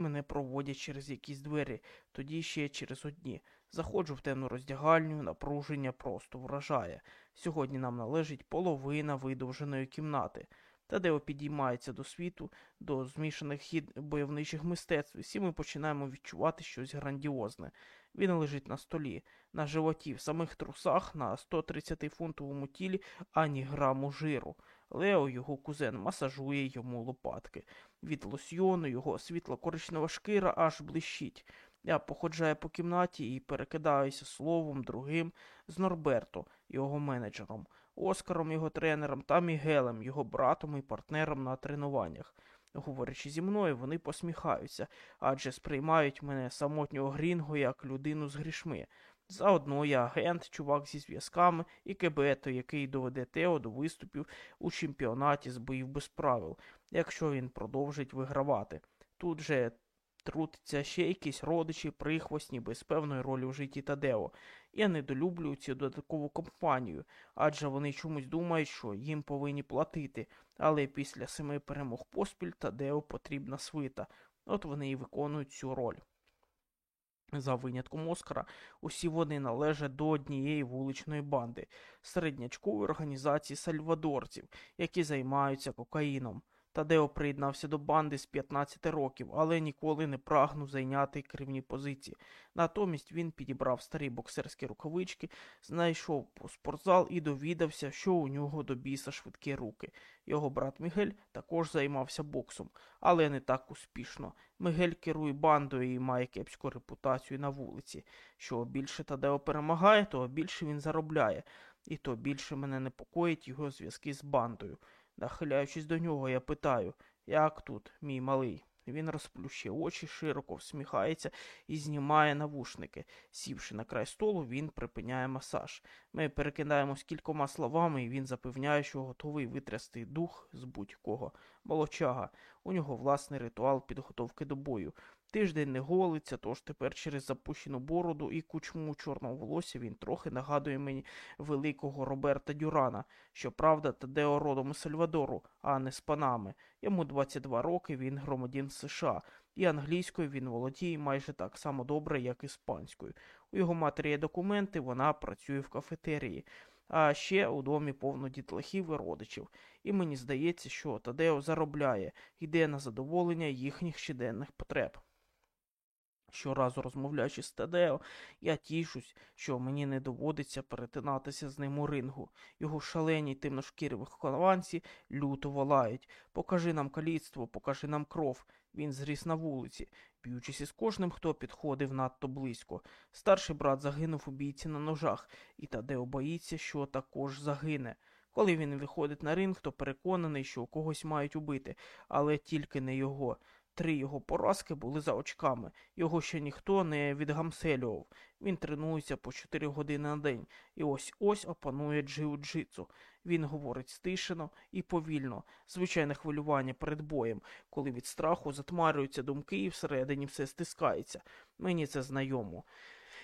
Мене проводять через якісь двері, тоді ще через одні. Заходжу в темну роздягальню, напруження просто вражає. Сьогодні нам належить половина видовженої кімнати. Тадео підіймається до світу, до змішаних хід бойовничих мистецтв, і всі ми починаємо відчувати щось грандіозне. Він лежить на столі, на животі, в самих трусах, на 130-фунтовому тілі ані граму жиру. Лео, його кузен, масажує йому лопатки. Від лосьйону його світло-коричнева шкіра аж блищить. Я походжаю по кімнаті і перекидаюся словом другим з Норберто, його менеджером, Оскаром, його тренером та Мігелем, його братом і партнером на тренуваннях. Говорячи зі мною, вони посміхаються, адже сприймають мене самотнього грінго як людину з грішми. Заодно я агент, чувак зі зв'язками і кебето, який доведе Тео до виступів у чемпіонаті з боїв без правил, якщо він продовжить вигравати. Тут же трутиться ще якісь родичі, прихвостні, без певної ролі у житті Тадео. Я недолюблюю цю додаткову компанію, адже вони чомусь думають, що їм повинні платити, але після семи перемог поспіль Тадео потрібна свита. От вони і виконують цю роль. За винятком Оскара, усі вони належать до однієї вуличної банди, середнячкової організації сальвадорців, які займаються кокаїном. Тадео приєднався до банди з 15 років, але ніколи не прагнув зайняти керівні позиції. Натомість він підібрав старі боксерські рукавички, знайшов спортзал і довідався, що у нього до біса швидкі руки. Його брат Мігель також займався боксом, але не так успішно. Мигель керує бандою і має кепську репутацію на вулиці. Що більше Тадео перемагає, то більше він заробляє, і то більше мене непокоїть його зв'язки з бандою. Нахиляючись до нього, я питаю, як тут, мій малий? Він розплющує очі, широко всміхається і знімає навушники. Сівши на край столу, він припиняє масаж. Ми перекидаємось кількома словами, і він запевняє, що готовий витрясти дух з будь-кого. Молочага. У нього власний ритуал підготовки до бою. Тиждень не голиться, тож тепер через запущену бороду і кучму чорного волосся він трохи нагадує мені великого Роберта Дюрана. Щоправда, Тадео родом із Сальвадору, а не з Панами. Йому 22 роки, він громадян США, і англійською він володіє майже так само добре, як іспанською. У його матері є документи, вона працює в кафетерії. А ще у домі повно дітлахів і родичів, і мені здається, що Тадео заробляє, йде на задоволення їхніх щоденних потреб. Щоразу розмовляючи з Тадео, я тішусь, що мені не доводиться перетинатися з ним у рингу. Його шалені темношкірі вихованці люто волають. Покажи нам каліцтво, покажи нам кров. Він зріс на вулиці, б'ючись із кожним, хто підходив надто близько. Старший брат загинув у бійці на ножах, і Тадео боїться, що також загине. Коли він виходить на ринг, то переконаний, що когось мають убити, але тільки не його. Три його поразки були за очками. Його ще ніхто не відгамселював. Він тренується по 4 години на день і ось ось опанує джиу-джитсу. Він говорить стишено і повільно, звичайне хвилювання перед боєм, коли від страху затмарюються думки і всередині все стискається. Мені це знайомо.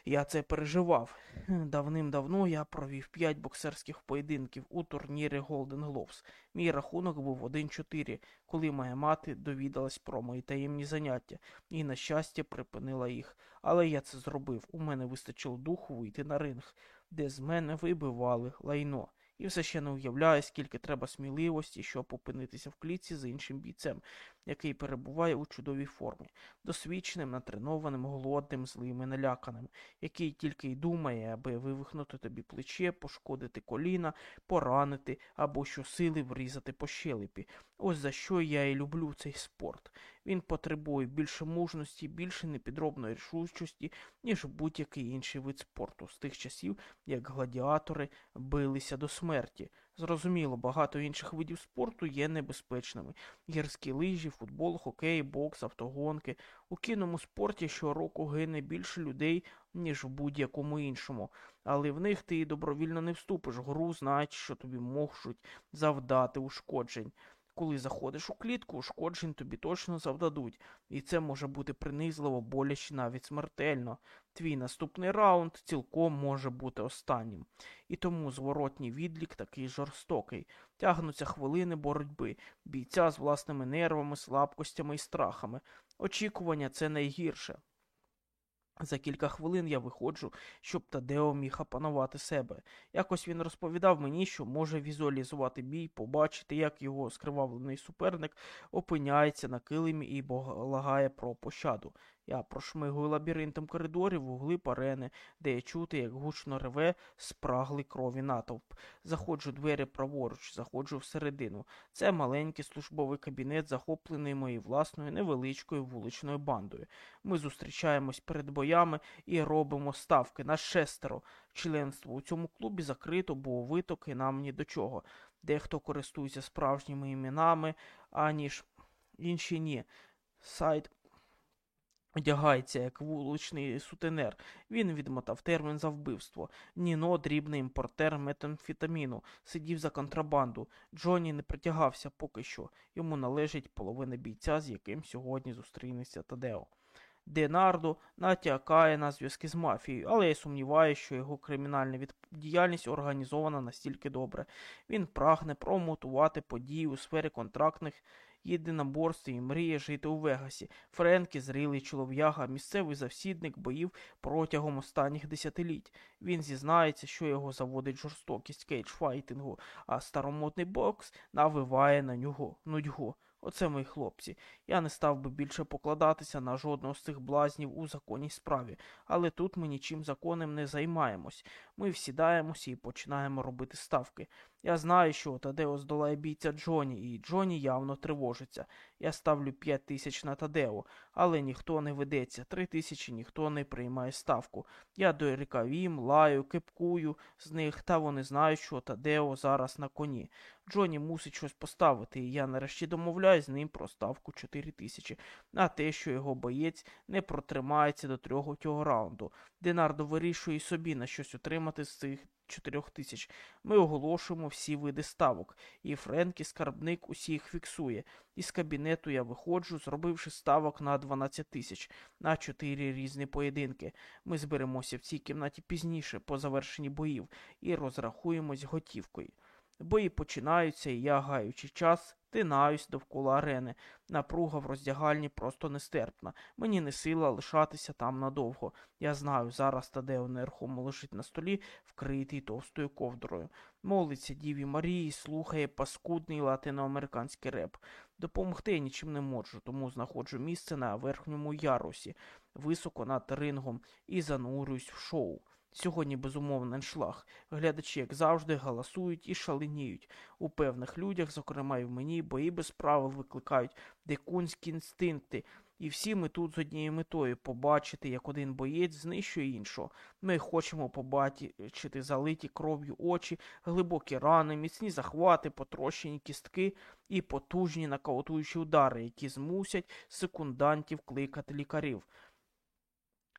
Я це переживав. Давним-давно я провів п'ять боксерських поєдинків у турнірі Golden Gloves. Мій рахунок був 1-4, коли моя мати довідалась про мої таємні заняття і, на щастя, припинила їх. Але я це зробив. У мене вистачило духу вийти на ринг, де з мене вибивали лайно. І все ще не уявляю, скільки треба сміливості, щоб опинитися в клітці з іншим бійцем, який перебуває у чудовій формі, досвідченим, натренованим, голодним, злим і наляканим, який тільки й думає, аби вивихнути тобі плече, пошкодити коліна, поранити або щосили врізати по щелепі. Ось за що я і люблю цей спорт. Він потребує більше мужності, більше непідробної рішучості, ніж будь-який інший вид спорту з тих часів, як гладіатори билися до смерті. Зрозуміло, багато інших видів спорту є небезпечними. Гірські лижі, футбол, хокей, бокс, автогонки. У кінному спорті щороку гине більше людей, ніж в будь-якому іншому. Але в них ти добровільно не вступиш гру, знають, що тобі можуть завдати ушкоджень. Коли заходиш у клітку, ушкоджень тобі точно завдадуть, і це може бути принизливо, боляче, навіть смертельно. Твій наступний раунд цілком може бути останнім. І тому зворотній відлік такий жорстокий. Тягнуться хвилини боротьби, бійця з власними нервами, слабкостями і страхами. Очікування це найгірше. За кілька хвилин я виходжу, щоб Тадео міг опанувати себе. Якось він розповідав мені, що може візуалізувати бій, побачити, як його скривавлений суперник опиняється на килимі і благає про пощаду. Я прошмигую лабіринтом коридорів в угли парени, де я чути, як гучно реве спраглий крові натовп. Заходжу двері праворуч, заходжу всередину. Це маленький службовий кабінет, захоплений моєю власною невеличкою вуличною бандою. Ми зустрічаємось перед боями і робимо ставки на шестеро. Членство у цьому клубі закрито, бо витоки нам ні до чого. Дехто користується справжніми іменами, аніж інші ні. Сайт Одягається як вуличний сутенер. Він відмотав термін за вбивство. Ніно, дрібний імпортер метамфетаміну, сидів за контрабанду. Джонні не притягався поки що. Йому належить половина бійця, з яким сьогодні зустрінеться Тадео. Денардо натякає на зв'язки з мафією, але я сумніваюся, що його кримінальна діяльність організована настільки добре. Він прагне промотувати події у сфері контрактних єдиноборстві і мріє жити у Вегасі. Френкі, зрілий чолов'яга, місцевий завсідник боїв протягом останніх десятиліть. Він зізнається, що його заводить жорстокість кейдж-файтингу, а старомодний бокс навиває на нього нудьгу. Оце мої хлопці. Я не став би більше покладатися на жодного з цих блазнів у законній справі, але тут ми нічим законним не займаємось. Ми всідаємося і починаємо робити ставки. Я знаю, що Тадео здолає бійця Джоні, і Джоні явно тривожиться. Я ставлю п'ять тисяч на Тадео, але ніхто не ведеться. Три тисячі ніхто не приймає ставку. Я дорікав їм, лаю, кипкую з них, та вони знають, що Тадео зараз на коні. Джоні мусить щось поставити, і я нарешті домовляюсь з ним про ставку 4 тисячі, на те, що його боєць не протримається до третього раунду. Денардо вирішує собі на щось отримати з цих чотирьох тисяч. Ми оголошуємо всі види ставок, і Френкі, скарбник, усі їх фіксує. Із кабінету я виходжу, зробивши ставок на 12 тисяч, на чотири різні поєдинки. Ми зберемося в цій кімнаті пізніше, по завершенні боїв, і розрахуємось готівкою. Бої починаються, і я, гаючи час, тинаюсь довкола арени. Напруга в роздягальні просто нестерпна. Мені не сила лишатися там надовго. Я знаю, зараз Тадео нерухомо лежить на столі, вкритий товстою ковдрою. Молиться Діві Марії, слухає паскудний латиноамериканський реп. Допомогти я нічим не можу, тому знаходжу місце на верхньому ярусі, високо над рингом, і занурююсь в шоу. Сьогодні, безумовно, аншлаг. Глядачі, як завжди, галасують і шаленіють. У певних людях, зокрема і в мені, бої без правил викликають дикунські інстинкти. І всі ми тут з однією метою побачити, як один боєць знищує іншого. Ми хочемо побачити залиті кров'ю очі, глибокі рани, міцні захвати, потрощені кістки і потужні нокаутуючі удари, які змусять секундантів кликати лікарів.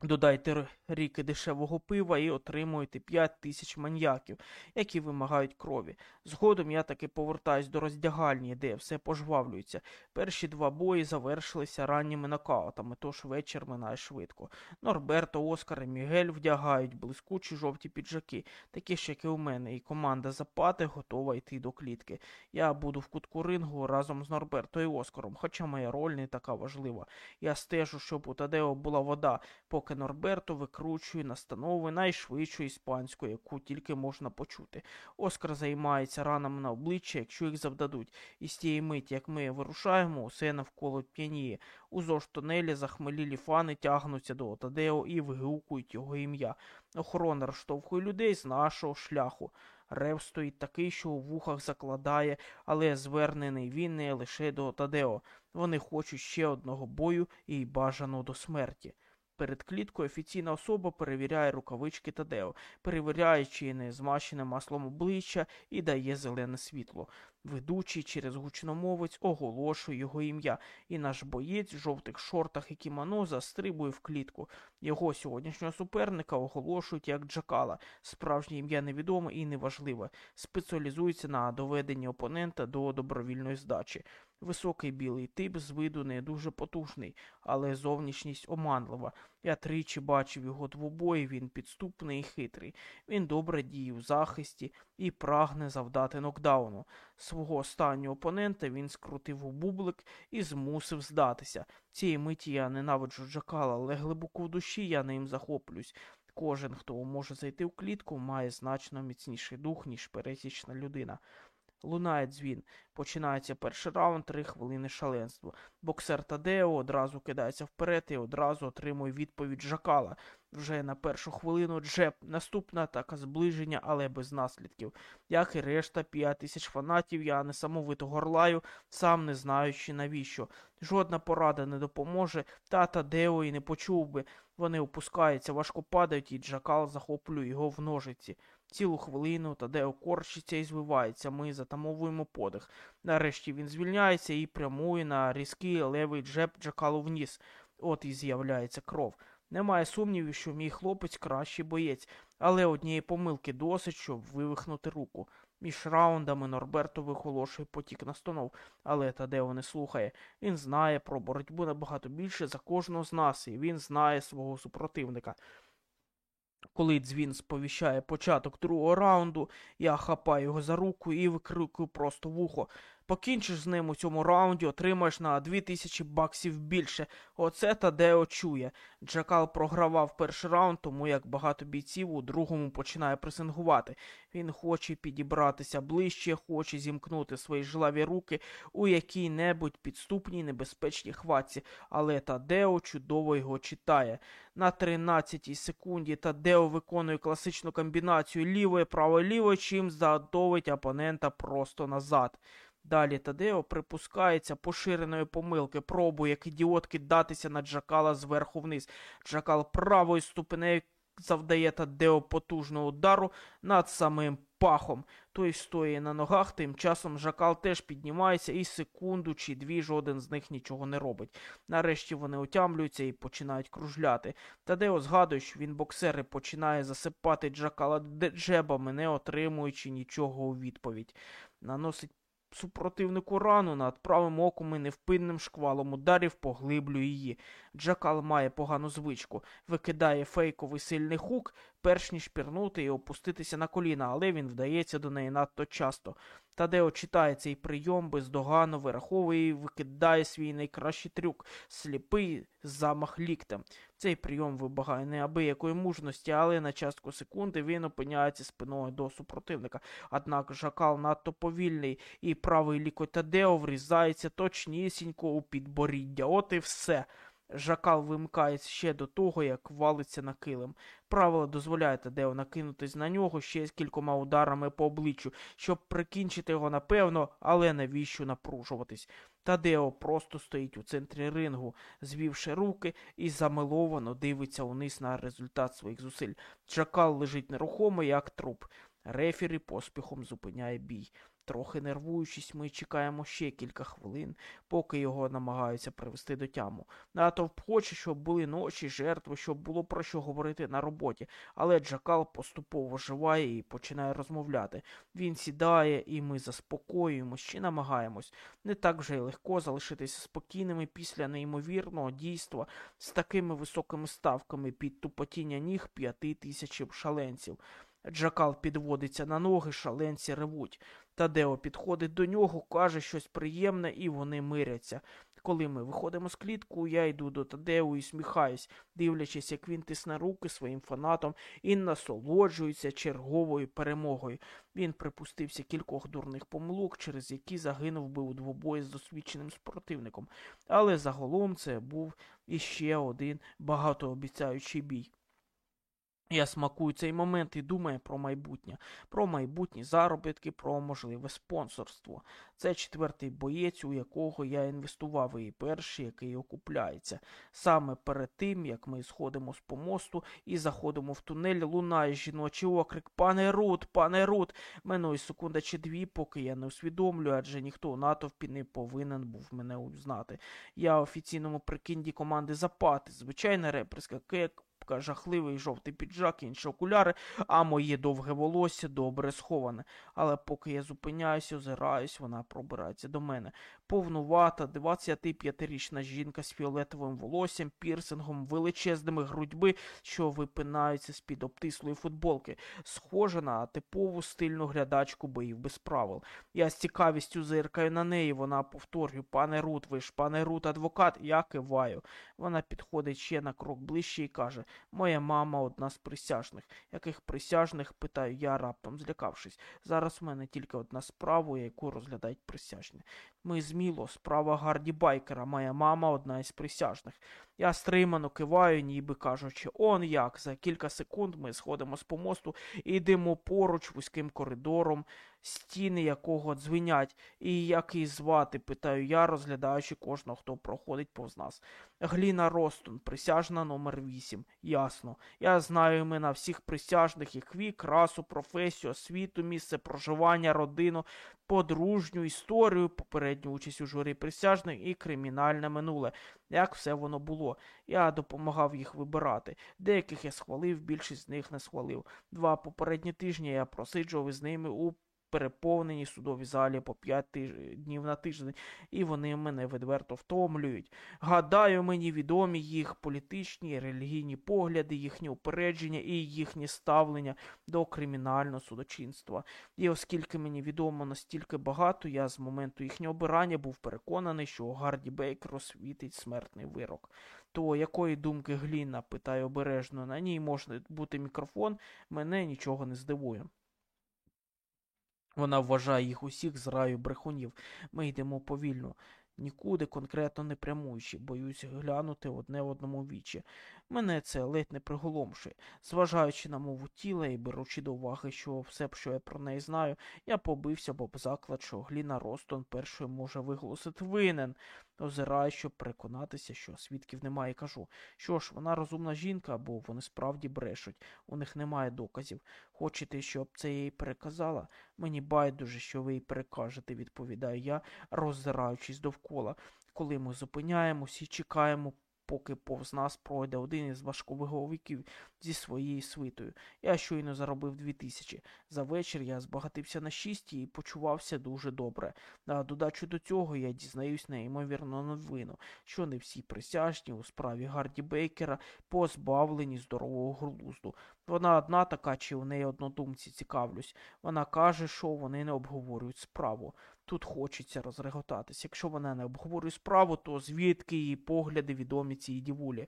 Додайте ріки дешевого пива і отримуєте 5 тисяч маньяків, які вимагають крові. Згодом я таки повертаюсь до роздягальні, де все пожвавлюється. Перші два бої завершилися ранніми нокаутами, тож вечір минає швидко. Норберто, Оскар і Мігель вдягають блискучі жовті піджаки, такі ж, як і у мене, і команда Запати готова йти до клітки. Я буду в кутку рингу разом з Норберто і Оскаром, хоча моя роль не така важлива. Я стежу, щоб у Тадео була вода, поки Норберто викручує настанови найшвидшу іспанську, яку тільки можна почути. Оскар займається ранами на обличчя, якщо їх завдадуть. І з тієї миті, як ми вирушаємо, усе навколо п'яніє. Уздовж тонелі захмелілі фани тягнуться до Тадео і вигукують його ім'я. Охорона розштовхує людей з нашого шляху. Рев стоїть такий, що у вухах закладає, але звернений він не лише до Тадео. Вони хочуть ще одного бою і бажано до смерті. Перед кліткою офіційна особа перевіряє рукавички Тадео, перевіряє, чи не змащене маслом обличчя і дає зелене світло. Ведучий через гучномовець оголошує його ім'я, і наш боєць в жовтих шортах і кімоно застрибує в клітку. Його сьогоднішнього суперника оголошують як Джакала. Справжнє ім'я невідоме і неважливе. Спеціалізується на доведенні опонента до добровільної здачі. Високий білий тип з виду не дуже потужний, але зовнішність оманлива. Я тричі бачив його двобої, він підступний і хитрий. Він добре діє у захисті і прагне завдати нокдауну. Свого останнього опонента він скрутив у бублик і змусив здатися. Цієї миті я ненавиджу Джакала, але глибоко в душі я ним захоплююсь. Кожен, хто може зайти в клітку, має значно міцніший дух, ніж пересічна людина. Лунає дзвін. Починається перший раунд, три хвилини шаленства. Боксер Тадео одразу кидається вперед і одразу отримує відповідь Жакала. Вже на першу хвилину джеб. Наступна атака зближення, але без наслідків. Як і решта п'ять тисяч фанатів, я несамовито горлаю, сам не знаючи навіщо. Жодна порада не допоможе, та Тадео і не почув би. Вони опускаються, важко падають, і Джакал захоплює його в ножиці. Цілу хвилину Тадео корчиться і звивається. Ми затамовуємо подих. Нарешті він звільняється і прямує на різкий левий джеб Джакалу вниз. От і з'являється кров. Немає сумнівів, що мій хлопець кращий боєць, але однієї помилки досить, щоб вивихнути руку. Між раундами Норберто виголошує потік настанов, але Тадео не слухає. Він знає про боротьбу набагато більше за кожного з нас, і він знає свого супротивника. Коли дзвін сповіщає початок другого раунду, я хапаю його за руку і викрикую просто в ухо. Покінчиш з ним у цьому раунді, отримаєш на 2000 баксів більше. Оце Тадео чує. Джакал програвав перший раунд, тому як багато бійців у другому починає пресингувати. Він хоче підібратися ближче, хоче зімкнути свої жлаві руки у якій-небудь підступній небезпечній хватці, але Тадео чудово його читає. На 13-й секунді Тадео виконує класичну комбінацію лівої, правої, лівої, чим задовить опонента просто назад. Далі Тадео припускається поширеної помилки, пробує як ідіот кидатися на Джакала зверху вниз. Джакал правою ступенею завдає Тадео потужного удару над самим пахом. Той стоїть на ногах, тим часом Жакал теж піднімається і секунду чи дві жоден з них нічого не робить. Нарешті вони отямлюються і починають кружляти. Тадео згадує, що він боксери починає засипати Джакала джебами, не отримуючи нічого у відповідь. Наносить супротивнику рану над правим оком і невпинним шквалом ударів поглиблює її. Джакал має погану звичку, викидає фейковий сильний хук, перш ніж пірнути і опуститися на коліна, але він вдається до неї надто часто. Тадео читає цей прийом бездоганно вираховує і викидає свій найкращий трюк сліпий замах ліктем. Цей прийом вибагає неабиякої мужності, але на частку секунди він опиняється спиною до супротивника. Однак жакал надто повільний, і правий лікоть Тадео врізається точнісінько у підборіддя. От і все. Жакал вимикається ще до того, як валиться на килим. Правило дозволяє Тадео накинутись на нього ще з кількома ударами по обличчю, щоб прикінчити його напевно, але навіщо напружуватись. Тадео просто стоїть у центрі рингу, звівши руки і замиловано дивиться униз на результат своїх зусиль. Джакал лежить нерухомо, як труп. Рефері поспіхом зупиняє бій. Трохи нервуючись, ми чекаємо ще кілька хвилин, поки його намагаються привести до тяму. Натовп хоче, щоб були ночі, жертви, щоб було про що говорити на роботі, але Джакал поступово живає і починає розмовляти. Він сідає, і ми заспокоюємось чи намагаємось. Не так вже й легко залишитися спокійними після неймовірного дійства з такими високими ставками під тупотіння ніг п'яти тисяч шаленців. Джакал підводиться на ноги, шаленці ревуть. Тадео підходить до нього, каже щось приємне, і вони миряться. Коли ми виходимо з клітку, я йду до Тадео і сміхаюсь, дивлячись, як він тисне руки своїм фанатом і насолоджується черговою перемогою. Він припустився кількох дурних помилок, через які загинув би у двобої з досвідченим спротивником. Але загалом це був іще один багатообіцяючий бій. Я смакую цей момент і думаю про майбутнє, про майбутні заробітки, про можливе спонсорство. Це четвертий боєць, у якого я інвестував, і перший, який окупляється. Саме перед тим, як ми сходимо з помосту і заходимо в тунель, лунає жіночий окрик Пане Рут, пане Рут. Минує секунда чи дві, поки я не усвідомлюю, адже ніхто у натовпі не повинен був мене узнати. Я офіційному прикинді команди Запати, звичайна реперська кек жахливий жовтий піджак, інші окуляри, а моє довге волосся добре сховане. Але поки я зупиняюся, озираюсь, вона пробирається до мене. Повнувата, 25-річна жінка з фіолетовим волоссям, пірсингом, величезними грудьми, що випинаються з-під обтислої футболки, схожа на типову стильну глядачку боїв без правил. Я з цікавістю зиркаю на неї, вона повторює, пане Рут, ви ж пане Рут, адвокат, я киваю. Вона підходить ще на крок ближче і каже Моя мама одна з присяжних. Яких присяжних? питаю я, раптом злякавшись. Зараз в мене тільки одна справа, яку розглядають присяжні. Ми зміло, справа Гарді Байкера, моя мама одна із присяжних. Я стримано киваю, ніби кажучи, он як. За кілька секунд ми сходимо з помосту і йдемо поруч вузьким коридором, стіни якого дзвенять. І як її звати, питаю я, розглядаючи кожного, хто проходить повз нас. Гліна Ростон, присяжна номер 8 Ясно. Я знаю імена всіх присяжних, їх вік, расу, професію, освіту, місце проживання, родину, подружню історію, попередню участь у журі присяжних і кримінальне минуле. Як все воно було. Я допомагав їх вибирати. Деяких я схвалив, більшість з них не схвалив. Два попередні тижні я просиджував із ними у переповнені судові залі по п'ять тиж... днів на тиждень, і вони мене відверто втомлюють. Гадаю, мені відомі їх політичні релігійні погляди, їхні упередження і їхнє ставлення до кримінального судочинства. І оскільки мені відомо настільки багато, я з моменту їхнього обирання був переконаний, що Гарді Бейкер освітить смертний вирок. То якої думки Гліна, питаю обережно, на ній може бути мікрофон, мене нічого не здивує. Вона вважає їх усіх з раю брехунів. Ми йдемо повільно, нікуди конкретно не прямуючи, боюсь глянути одне одному вічі. Мене це ледь не приголомшує. Зважаючи на мову тіла і беручи до уваги, що все, що я про неї знаю, я побився б об заклад, що Гліна Ростон першою може виголосити винен. Озираю, щоб переконатися, що свідків немає, кажу, що ж, вона розумна жінка, або вони справді брешуть, у них немає доказів. Хочете, щоб це їй переказала? Мені байдуже, що ви їй перекажете, відповідаю я, роззираючись довкола. Коли ми зупиняємось і чекаємо, поки повз нас пройде один із важковиговиків зі своєю свитою. Я щойно заробив дві тисячі. За вечір я збагатився на шість і почувався дуже добре. На додачу до цього я дізнаюсь неймовірно новину, що не всі присяжні у справі Гарді Бейкера позбавлені здорового глузду. Вона одна така, чи у неї однодумці цікавлюсь. Вона каже, що вони не обговорюють справу. Тут хочеться розреготатись. Якщо вона не обговорює справу, то звідки її погляди відомі цій дівулі?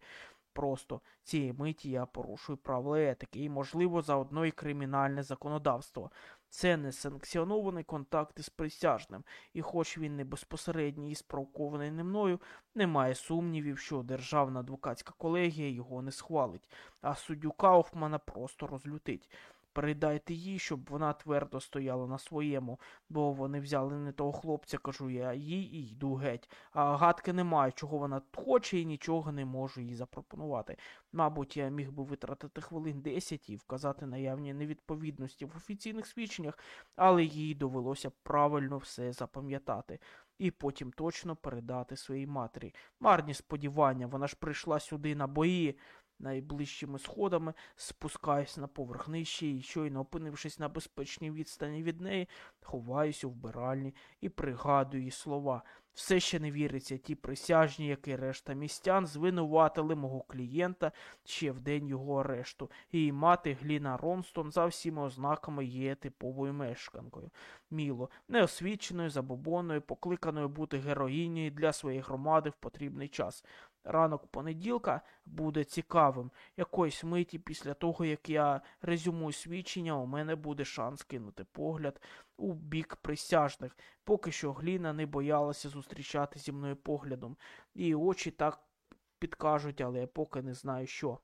Просто цієї миті я порушую правила етики і, можливо, заодно і кримінальне законодавство. Це не санкціонований контакт із присяжним, і хоч він не безпосередній і спровокований не мною, немає сумнівів, що Державна адвокатська колегія його не схвалить, а суддю Кауфмана просто розлютить. Передайте їй, щоб вона твердо стояла на своєму, бо вони взяли не того хлопця, кажу я їй і йду геть. А гадки немає, чого вона хоче і нічого не можу їй запропонувати. Мабуть, я міг би витратити хвилин десять і вказати наявні невідповідності в офіційних свідченнях, але їй довелося правильно все запам'ятати. І потім точно передати своїй матері. Марні сподівання, вона ж прийшла сюди на бої найближчими сходами, спускаюсь на поверх нижче і, щойно опинившись на безпечній відстані від неї, ховаюся в вбиральні і пригадую слова. Все ще не віриться, ті присяжні, як і решта містян, звинуватили мого клієнта ще в день його арешту. Її мати Гліна Ронстон за всіма ознаками є типовою мешканкою. Міло, неосвіченою, забобоною, покликаною бути героїнею для своєї громади в потрібний час. Ранок понеділка буде цікавим. Якоїсь миті після того, як я резюмую свідчення, у мене буде шанс кинути погляд у бік присяжних, поки що Гліна не боялася зустрічати зі мною поглядом. Її очі так підкажуть, але я поки не знаю що.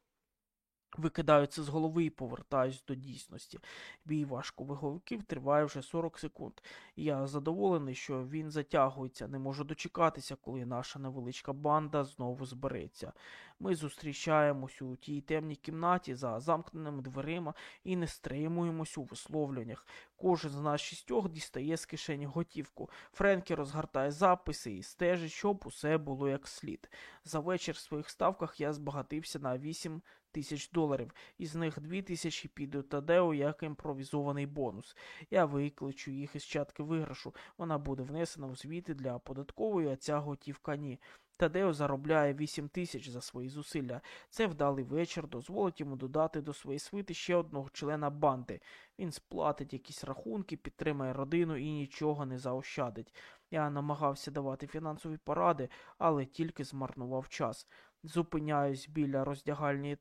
Викидаю це з голови і повертаюсь до дійсності. Бій важковиговиків триває вже 40 секунд. Я задоволений, що він затягується, не можу дочекатися, коли наша невеличка банда знову збереться. Ми зустрічаємось у тій темній кімнаті за замкненими дверима і не стримуємось у висловлюваннях. Кожен з нас шістьох дістає з кишені готівку. Френкі розгортає записи і стежить, щоб усе було як слід. За вечір в своїх ставках я збагатився на 8 тисяч доларів, із них дві тисячі піде Тадео як імпровізований бонус. Я викличу їх із чатки виграшу. Вона буде внесена у звіти для податкової, а ця готівка ні. Тадео заробляє 8 тисяч за свої зусилля. Це вдалий вечір дозволить йому додати до своєї свити ще одного члена банди. Він сплатить якісь рахунки, підтримає родину і нічого не заощадить. Я намагався давати фінансові поради, але тільки змарнував час. Зупиняюсь біля роздягальні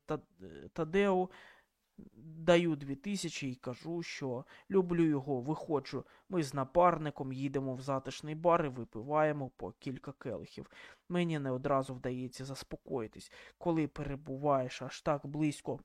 Тадеу, даю дві тисячі і кажу, що люблю його, виходжу. Ми з напарником їдемо в затишний бар і випиваємо по кілька келихів. Мені не одразу вдається заспокоїтись, коли перебуваєш аж так близько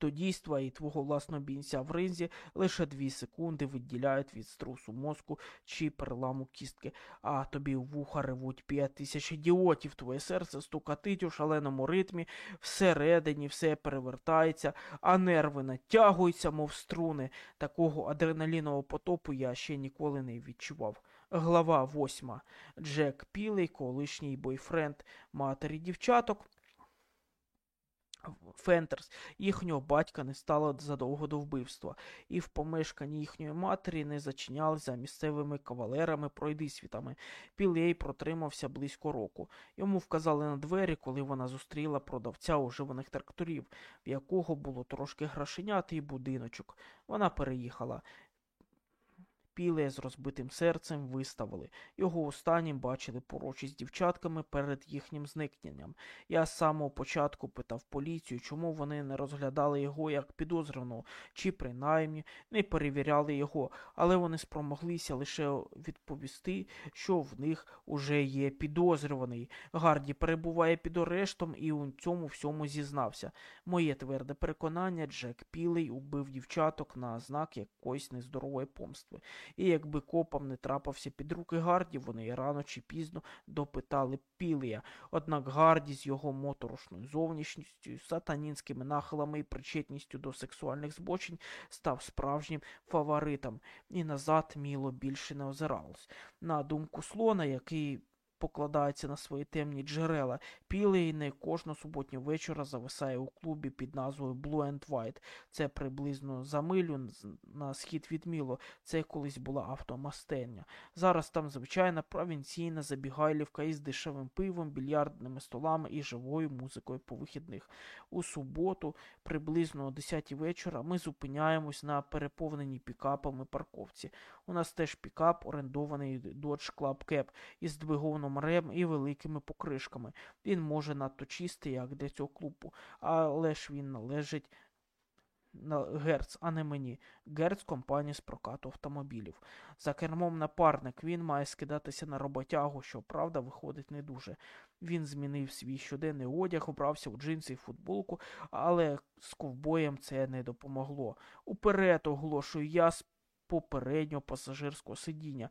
до дійства і твого власного бійця в ринзі лише дві секунди відділяють від струсу мозку чи переламу кістки, а тобі в вуха ревуть п'ять тисяч ідіотів, твоє серце стукатить у шаленому ритмі, всередині все перевертається, а нерви натягуються, мов струни. Такого адреналінового потопу я ще ніколи не відчував. Глава восьма. Джек Пілей, колишній бойфренд матері дівчаток. Фентерс, їхнього батька не стало задовго до вбивства, і в помешканні їхньої матері не зачинялися за місцевими кавалерами пройдисвітами. Пілей протримався близько року. Йому вказали на двері, коли вона зустріла продавця оживаних тракторів, в якого було трошки грошенят і будиночок. Вона переїхала. Пілея з розбитим серцем виставили. Його останнім бачили порочі з дівчатками перед їхнім зникненням. Я з самого початку питав поліцію, чому вони не розглядали його як підозрюваного, чи принаймні не перевіряли його, але вони спромоглися лише відповісти, що в них уже є підозрюваний. Гарді перебуває під арештом і у цьому всьому зізнався. Моє тверде переконання, Джек Пілей убив дівчаток на знак якоїсь нездорової помстви. І якби копам не трапився під руки Гарді, вони рано чи пізно допитали Пілія. Однак Гарді з його моторошною зовнішністю, сатанінськими нахилами і причетністю до сексуальних збочень став справжнім фаворитом, і назад міло більше не озиралось. На думку слона, який покладається на свої темні джерела. Пілей не кожного суботнього вечора зависає у клубі під назвою Blue and White. Це приблизно за милю на схід від Міло. Це колись була автомастення. Зараз там звичайна провінційна забігайлівка із дешевим пивом, більярдними столами і живою музикою по вихідних. У суботу, приблизно о 10 вечора, ми зупиняємось на переповненій пікапами парковці. У нас теж пікап, орендований Dodge Club Cap із двигуном рем і великими покришками. Він може надто чистий, як для цього клубу, але ж він належить на Герц, а не мені. Герц компанія з прокату автомобілів. За кермом напарник він має скидатися на роботягу, що правда виходить не дуже. Він змінив свій щоденний одяг, обрався у джинси і футболку, але з ковбоєм це не допомогло. Уперед оголошую я попереднього пасажирського сидіння.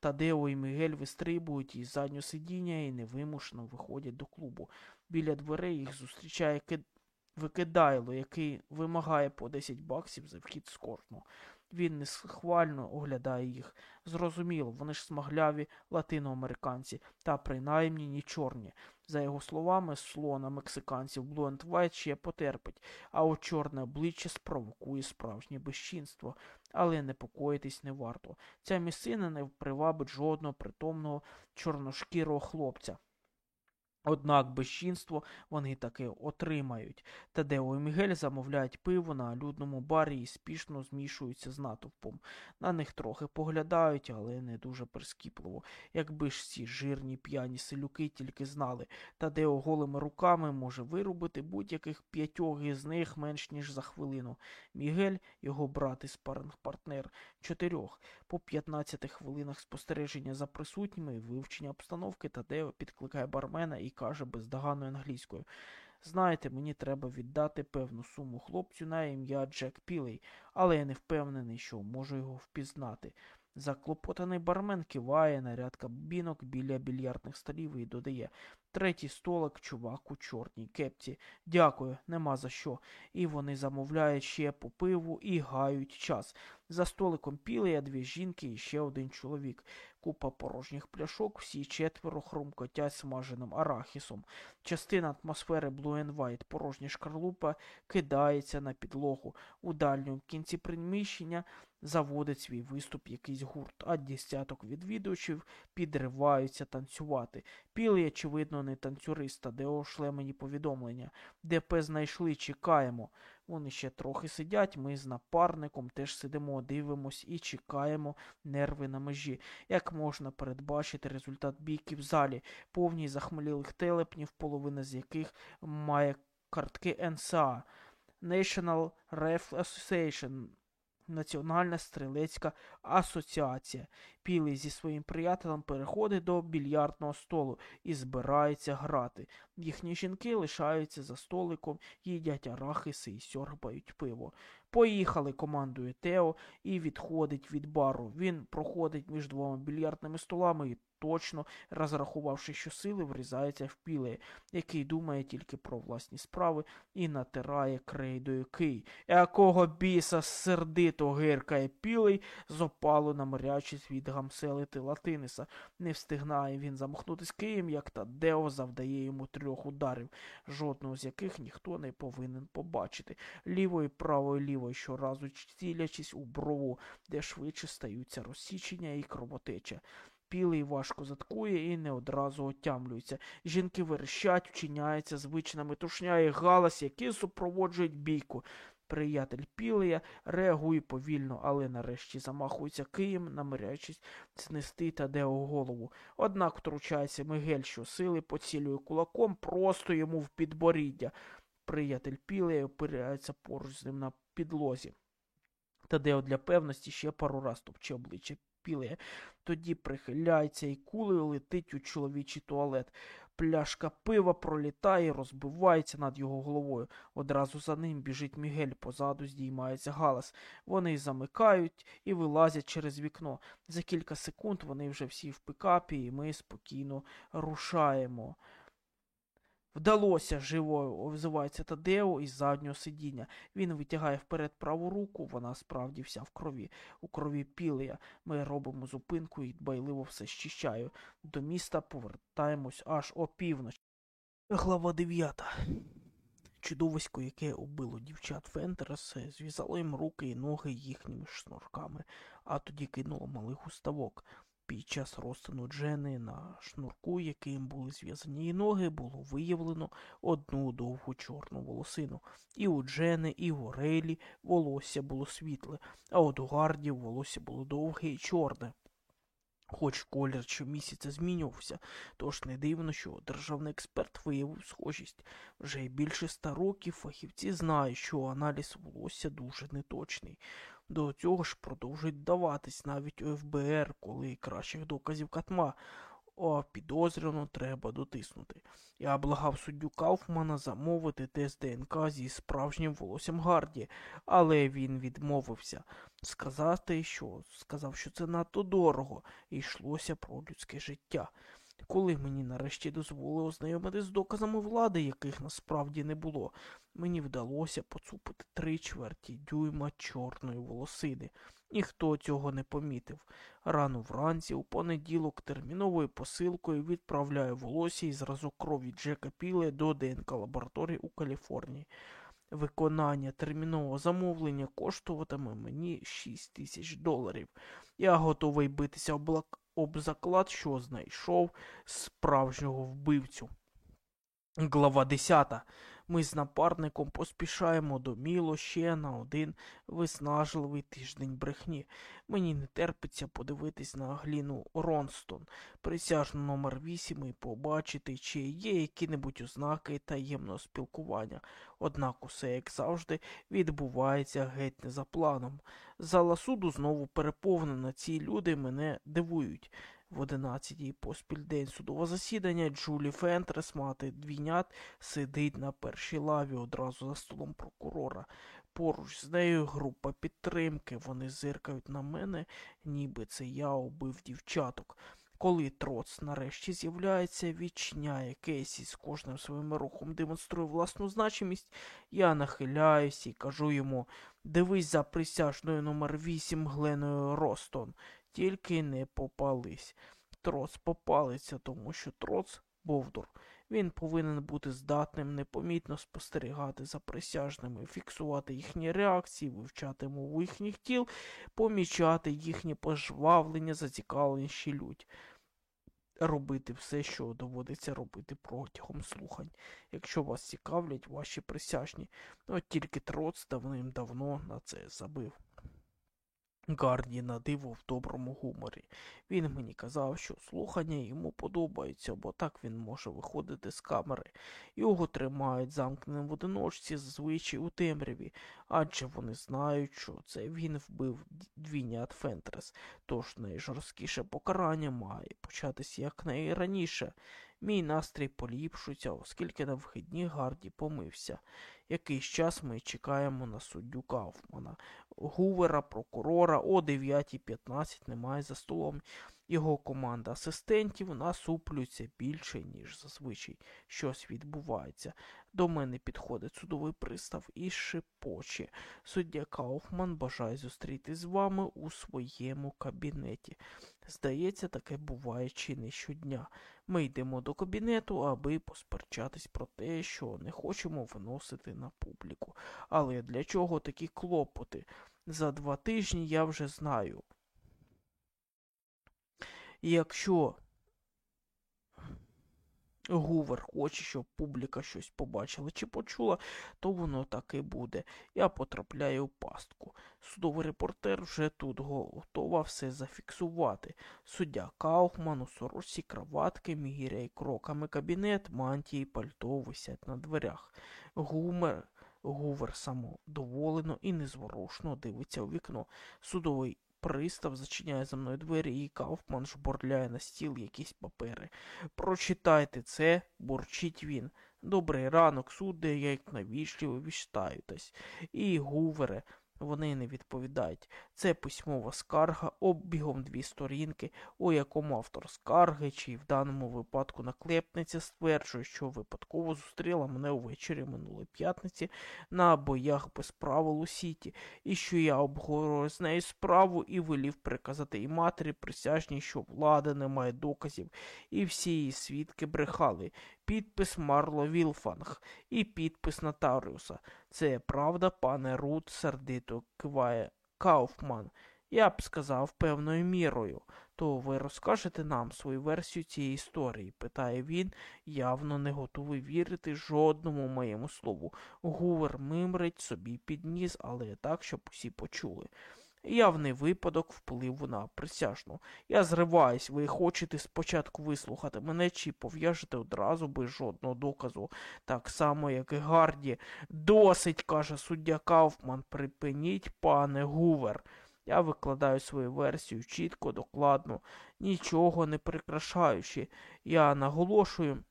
Тадео і Мігель вистрибують із заднього сидіння і невимушено виходять до клубу. Біля дверей їх зустрічає кид... викидайло, який вимагає по 10 баксів за вхід з кожного. Він несхвально оглядає їх. Зрозуміло, вони ж смагляві латиноамериканці, та принаймні не чорні. За його словами, слона мексиканців and White ще потерпить, а от чорне обличчя спровокує справжнє безчинство. Але непокоїтись не варто. Ця місцина не привабить жодного притомного чорношкірого хлопця. Однак безчинство вони таки отримають. Тадео і Мігель замовляють пиво на людному барі і спішно змішуються з натовпом. На них трохи поглядають, але не дуже прискіпливо. Якби ж ці жирні п'яні селюки тільки знали, Тадео голими руками може вирубити будь-яких п'ятьох із них менш ніж за хвилину. Мігель, його брат і спаринг-партнер, чотирьох. По 15 хвилинах спостереження за присутніми вивчення обстановки Тадео підкликає бармена і каже бездоганною англійською. Знаєте, мені треба віддати певну суму хлопцю на ім'я Джек Пілей, але я не впевнений, що можу його впізнати. Заклопотаний бармен киває на ряд кабінок біля більярдних столів і додає Третій столик, чувак у чорній кепці. Дякую, нема за що. І вони замовляють ще по пиву і гають час. За столиком пілея дві жінки і ще один чоловік. Купа порожніх пляшок, всі четверо хрумкотять смаженим арахісом. Частина атмосфери Blue and White, порожня шкарлупа, кидається на підлогу. У дальньому кінці приміщення заводить свій виступ якийсь гурт, а десяток відвідувачів підриваються танцювати. Пілий, очевидно, не танцюриста, де ошле мені повідомлення. ДП знайшли, чекаємо. Вони ще трохи сидять, ми з напарником теж сидимо, дивимось і чекаємо нерви на межі. Як можна передбачити результат бійки в залі, повній захмелілих телепнів, половина з яких має картки НСА. National Rifle Association, Національна стрілецька асоціація. Пілий зі своїм приятелем переходить до більярдного столу і збирається грати. Їхні жінки лишаються за столиком, їдять арахиси і сьорбають пиво. Поїхали, командує Тео і відходить від бару. Він проходить між двома більярдними столами і точно, розрахувавши, що сили, врізається в пілея, який думає тільки про власні справи і натирає крейдою кий. Якого біса сердито гиркає пілей, з опалу намирячись від гамселити Латиниса. Не встигнає він замахнутись києм, як Тадео завдає йому трьох ударів, жодного з яких ніхто не повинен побачити. Лівою, правою, лівою, щоразу цілячись у брову, де швидше стаються розсічення і кровотеча. Пілий важко заткує і не одразу отямлюється. Жінки верещать, вчиняється звична метушня і галас, які супроводжують бійку. Приятель Пілея реагує повільно, але нарешті замахується києм, намиряючись знести Тадео голову. Однак втручається Мигель, що сили поцілює кулаком просто йому в підборіддя. Приятель Пілея опирається поруч з ним на підлозі. Тадео для певності ще пару раз топче обличчя Пілея. Тоді прихиляється і кулею летить у чоловічий туалет. Пляшка пива пролітає і розбивається над його головою. Одразу за ним біжить Мігель, позаду здіймається галас. Вони замикають і вилазять через вікно. За кілька секунд вони вже всі в пикапі, і ми спокійно рушаємо. Вдалося живо озивається Тадео із заднього сидіння. Він витягає вперед праву руку, вона справді вся в крові. У крові пілея. Ми робимо зупинку і дбайливо все щищаю. До міста повертаємось аж опівночі. Глава дев'ята. Чудовисько, яке убило дівчат Фентерес, зв'язало їм руки і ноги їхніми шнурками, а тоді кинуло малих у ставок. Під час розтину Джени на шнурку, яким були зв'язані її ноги, було виявлено одну довгу чорну волосину. І у Джени, і у Рейлі волосся було світле, а у Гарді волосся було довге і чорне. Хоч колір щомісяця змінювався, тож не дивно, що державний експерт виявив схожість. Вже більше ста років фахівці знають, що аналіз волосся дуже неточний. До цього ж продовжують даватись навіть у ФБР, коли кращих доказів катма. А підозрювано треба дотиснути. Я благав суддю Кауфмана замовити тест ДНК зі справжнім волоссям Гарді, але він відмовився. Сказати, що сказав, що це надто дорого, і йшлося про людське життя. Коли мені нарешті дозволили ознайомити з доказами влади, яких насправді не було, мені вдалося поцупити три чверті дюйма чорної волосини. Ніхто цього не помітив. Рано вранці, у понеділок, терміновою посилкою відправляю волосся і зразок крові Джека Піле до ДНК лабораторії у Каліфорнії. Виконання термінового замовлення коштуватиме мені 6 тисяч доларів. Я готовий битися об, об заклад, що знайшов справжнього вбивцю. Глава 10. Ми з напарником поспішаємо до Міло ще на один виснажливий тиждень брехні. Мені не терпиться подивитись на Гліну Ронстон, присяжну номер 8 і побачити, чи є які-небудь ознаки таємного спілкування. Однак усе, як завжди, відбувається геть не за планом. Зала суду знову переповнена. Ці люди мене дивують. В одинадцятій поспіль день судового засідання Джулі Фентрес, мати двійнят, сидить на першій лаві одразу за столом прокурора. Поруч з нею група підтримки. Вони зиркають на мене, ніби це я убив дівчаток. Коли троц нарешті з'являється, відчиняє Кейсі з кожним своїм рухом демонструє власну значимість, я нахиляюсь і кажу йому дивись за присяжною номер 8 Гленою Ростон, тільки не попались. Троц попалиться, тому що троц Бовдур. Він повинен бути здатним непомітно спостерігати за присяжними, фіксувати їхні реакції, вивчати мову їхніх тіл, помічати їхні пожвавлення, зацікавленість і лють. Робити все, що доводиться робити протягом слухань, якщо вас цікавлять ваші присяжні. От тільки троц давним-давно на це забив. Гарді на диво в доброму гуморі. Він мені казав, що слухання йому подобаються, бо так він може виходити з камери. Його тримають замкненим в одиночці, зазвичай у темряві, адже вони знають, що це він вбив двійнят Фентрес, тож найжорсткіше покарання має початися якнайраніше. Мій настрій поліпшується, оскільки на вихідні Гарді помився. Якийсь час ми чекаємо на суддю Кауфмана. Гувера, прокурора о 9.15 немає за столом. Його команда асистентів насуплюється більше, ніж зазвичай. Щось відбувається. До мене підходить судовий пристав і шепоче. Суддя Кауфман бажає зустрітись з вами у своєму кабінеті. Здається, таке буває чи не щодня. Ми йдемо до кабінету, аби посперчатись про те, що не хочемо виносити на публіку. Але для чого такі клопоти? За два тижні я вже знаю. Якщо Гувер хоче, щоб публіка щось побачила чи почула, то воно так і буде. Я потрапляю в пастку. Судовий репортер вже тут готова все зафіксувати. Суддя Кауфман у сорочці, краватки, міряє кроками кабінет, мантії, пальто висять на дверях. Гумер, Гувер самодоволено і незворушно дивиться у вікно. Судовий Пристав зачиняє за мною двері, і Кауфман жборляє на стіл якісь папери. Прочитайте це, бурчить він. Добрий ранок, судде, як навічливо віштаєтесь. І гувере, вони не відповідають. Це письмова скарга, оббігом дві сторінки, у якому автор скарги, чи в даному випадку наклепниця стверджує, що випадково зустріла мене увечері минулої п'ятниці на боях без правил у Сіті, і що я обговорював з нею справу і велів приказати і матері присяжній, що влада не має доказів, і всі її свідки брехали підпис Марло Вілфанг і підпис Нотаріуса. Це правда, пане Рут, сердито киває Кауфман. Я б сказав певною мірою. То ви розкажете нам свою версію цієї історії? питає він, явно не готовий вірити жодному моєму слову. Гувер мимрить собі під ніс, але так, щоб усі почули. Явний випадок вплив на присяжну. Я зриваюсь, ви хочете спочатку вислухати мене чи пов'яжете одразу без жодного доказу, так само, як і Гарді. Досить, каже суддя Кауфман, припиніть, пане Гувер. Я викладаю свою версію чітко, докладно, нічого не прикрашаючи. Я наголошую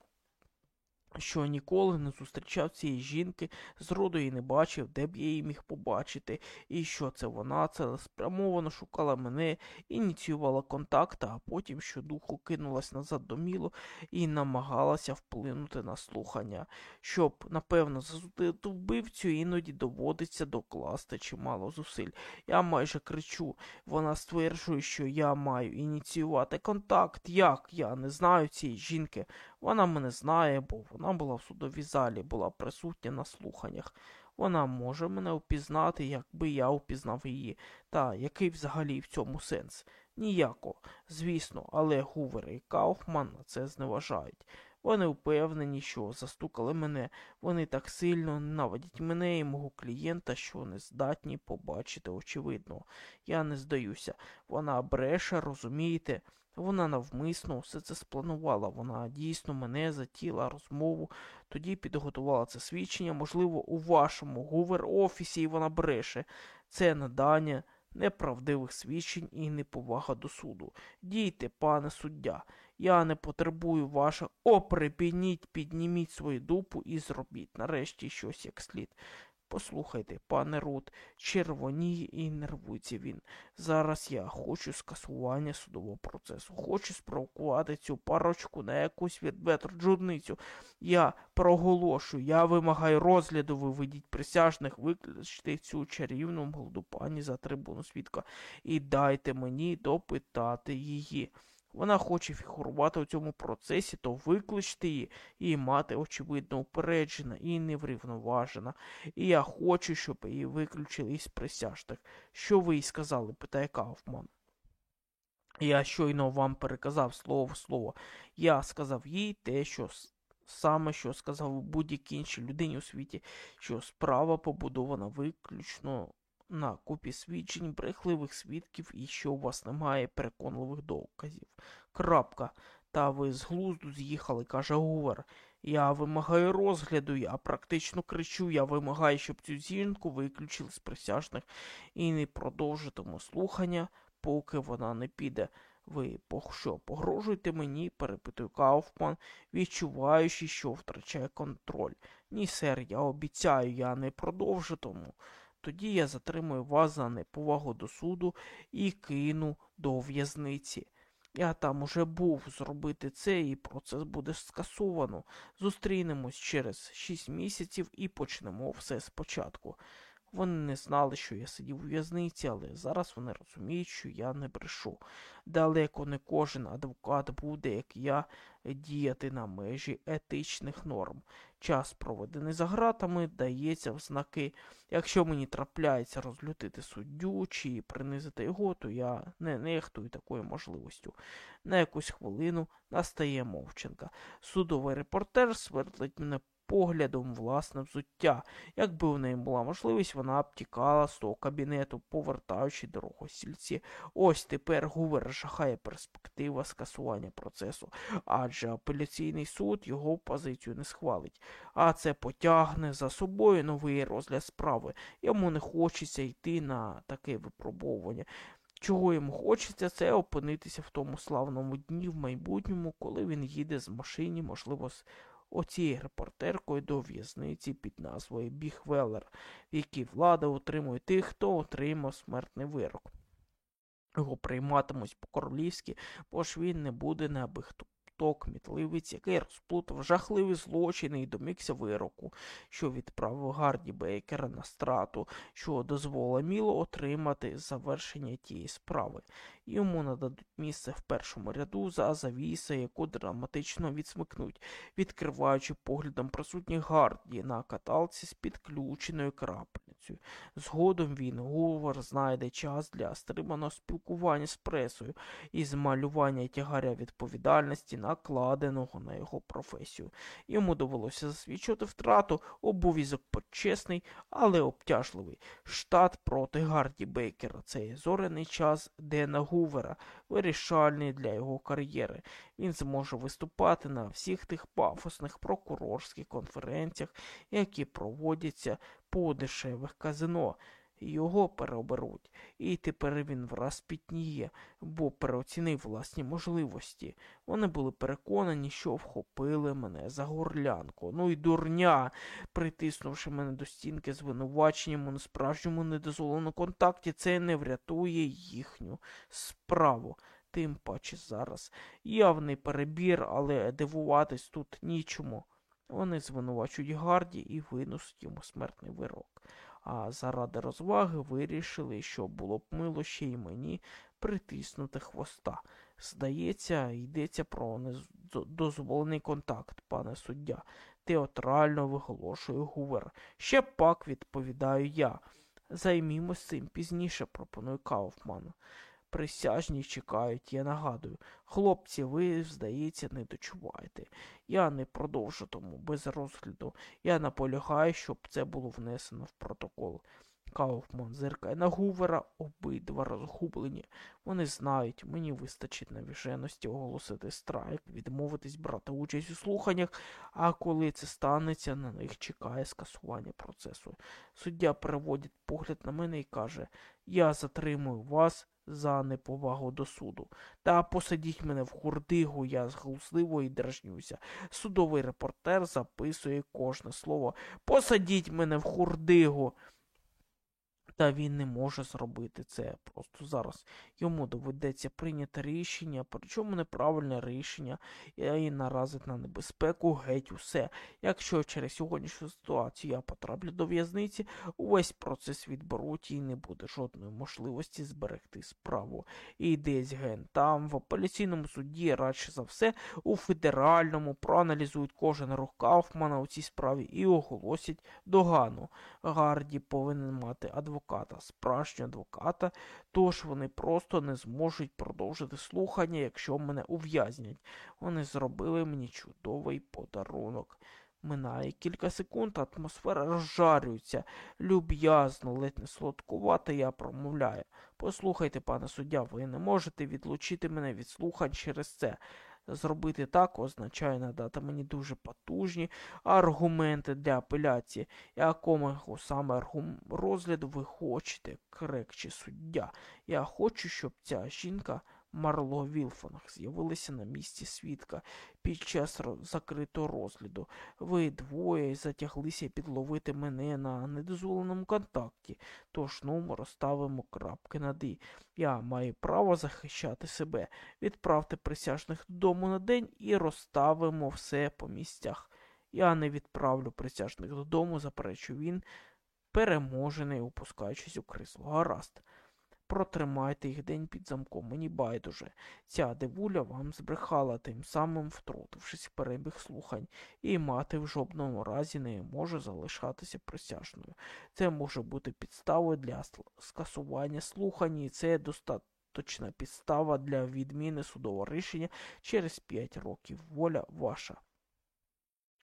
що ніколи не зустрічав цієї жінки, зроду її не бачив, де б я її міг побачити, і що це вона цілеспрямовано шукала мене, ініціювала контакт, а потім щодуху кинулась назад до Міло і намагалася вплинути на слухання. Щоб, напевно, засудити вбивцю, іноді доводиться докласти чимало зусиль. Я майже кричу. Вона стверджує, що я маю ініціювати контакт. Як? Я не знаю цієї жінки. Вона мене знає, бо вона була в судовій залі, була присутня на слуханнях. Вона може мене впізнати, якби я впізнав її. Та який взагалі в цьому сенс? Ніяко, звісно, але Гувер і Кауфман на це зневажають. Вони впевнені, що застукали мене. Вони так сильно ненавидять мене і мого клієнта, що не здатні побачити очевидно. Я не здаюся. Вона бреше, розумієте? Вона навмисно все це спланувала. Вона дійсно мене затіла розмову, тоді підготувала це свідчення, можливо, у вашому гувер-офісі і вона бреше. Це надання неправдивих свідчень і неповага до суду. Дійте, пане суддя, я не потребую ваших. О, припиніть, підніміть свою дупу і зробіть нарешті щось як слід. Послухайте, пане Рут, червоніє і нервується він. Зараз я хочу скасування судового процесу. Хочу спровокувати цю парочку на якусь відбетру джурницю. Я проголошую, я вимагаю розгляду, виведіть присяжних, викличте цю чарівну молоду пані за трибуну свідка і дайте мені допитати її вона хоче фігурувати у цьому процесі, то викличте її і мати, очевидно, упереджена і неврівноважена. І я хочу, щоб її виключили із присяжних. Що ви їй сказали? питає Кауфман. Я щойно вам переказав слово в слово. Я сказав їй те, що саме що сказав будь-якій іншій людині у світі, що справа побудована виключно на купі свідчень, брехливих свідків і що у вас немає переконливих доказів. Крапка. Та ви з глузду з'їхали, каже Гувер. Я вимагаю розгляду, я практично кричу, я вимагаю, щоб цю жінку виключили з присяжних і не продовжитиму слухання, поки вона не піде. Ви що, погрожуєте мені? перепитує Кауфман, відчуваючи, що втрачає контроль. Ні, сер, я обіцяю, я не продовжитиму. Тоді я затримую вас за неповагу до суду і кину до в'язниці. Я там уже був зробити це, і процес буде скасовано. Зустрінемось через шість місяців і почнемо все спочатку. Вони не знали, що я сидів у в'язниці, але зараз вони розуміють, що я не брешу. Далеко не кожен адвокат буде, як я, діяти на межі етичних норм. Час, проведений за гратами, дається в знаки. Якщо мені трапляється розлютити суддю чи принизити його, то я не нехтую такою можливістю. На якусь хвилину настає мовчанка. Судовий репортер свердлить мене поглядом власне взуття. Якби у неї була можливість, вона б тікала з того кабінету, повертаючи дорогу сільці. Ось тепер Гувер жахає перспектива скасування процесу, адже апеляційний суд його позицію не схвалить. А це потягне за собою новий розгляд справи. Йому не хочеться йти на таке випробовування. Чого йому хочеться, це опинитися в тому славному дні в майбутньому, коли він їде з машині, можливо, з оцією репортеркою до в'язниці під назвою Біхвелер, в якій влада утримує тих, хто отримав смертний вирок. Його прийматимуть по-королівськи, бо ж він не буде неабихто хто кмітливець, який розплутав жахливі злочини і домігся вироку, що відправив Гарді Бейкера на страту, що дозволило Міло отримати завершення тієї справи. Йому нададуть місце в першому ряду за завіса, яку драматично відсмикнуть, відкриваючи поглядом присутніх Гарді на каталці з підключеною крапельницею. Згодом він, Гувер, знайде час для стриманого спілкування з пресою і змалювання тягаря відповідальності накладеного на його професію. Йому довелося засвідчити втрату, обов'язок почесний, але обтяжливий. Штат проти Гарді Бейкера. Це зоряний час Дена Гувера, вирішальний для його кар'єри. Він зможе виступати на всіх тих пафосних прокурорських конференціях, які проводяться по дешевих казино. Його переоберуть, і тепер він враз пітніє, бо переоцінив власні можливості. Вони були переконані, що вхопили мене за горлянку. Ну і дурня, притиснувши мене до стінки звинуваченням у несправжньому недозволеному контакті, це не врятує їхню справу. Тим паче зараз. Явний перебір, але дивуватись тут нічому. Вони звинувачують Гарді і виносять йому смертний вирок а заради розваги вирішили, що було б мило ще й мені притиснути хвоста. Здається, йдеться про недозволений контакт, пане суддя. Театрально виголошує Гувер. Ще пак відповідаю я. Займімось цим пізніше, пропоную Кауфман. Присяжні чекають, я нагадую. Хлопці, ви, здається, не дочуваєте. Я не продовжу тому без розгляду. Я наполягаю, щоб це було внесено в протокол. Кауфман зиркає на Гувера, обидва розгублені. Вони знають, мені вистачить навіженості оголосити страйк, відмовитись брати участь у слуханнях, а коли це станеться, на них чекає скасування процесу. Суддя переводить погляд на мене і каже: Я затримую вас за неповагу до суду. Та посадіть мене в хурдигу, я зглузливо і дражнюся. Судовий репортер записує кожне слово. Посадіть мене в хурдигу. Та він не може зробити це просто зараз. Йому доведеться прийняти рішення, причому неправильне рішення, і наразить на небезпеку геть усе. Якщо через сьогоднішню ситуацію я потраплю до в'язниці, увесь процес відберуть і не буде жодної можливості зберегти справу. І десь ген там, в апеляційному суді, радше за все, у федеральному проаналізують кожен рух Кауфмана у цій справі і оголосять догану. Гарді повинен мати адвокат адвоката, справжнього адвоката, тож вони просто не зможуть продовжити слухання, якщо мене ув'язнять. Вони зробили мені чудовий подарунок. Минає кілька секунд, атмосфера розжарюється. Люб'язно, ледь не солодкувато я промовляю. Послухайте, пане суддя, ви не можете відлучити мене від слухань через це. Зробити так означає надати мені дуже потужні аргументи для апеляції. Якому саме розгляду ви хочете, крекче суддя. Я хочу, щоб ця жінка Марло Вілфанг з'явилися на місці свідка під час закритого розгляду. Ви двоє затяглися підловити мене на недозволеному контакті, тож ну розставимо крапки над «і». Я маю право захищати себе. Відправте присяжних додому на день і розставимо все по місцях. Я не відправлю присяжних додому, заперечу він, переможений, опускаючись у крісло. Гаразд. Протримайте їх день під замком, мені байдуже. Ця дивуля вам збрехала, тим самим втрутившись в перебіг слухань, і мати в жодному разі не може залишатися присяжною. Це може бути підставою для скасування слухань, і це достаточна підстава для відміни судового рішення через п'ять років. Воля ваша.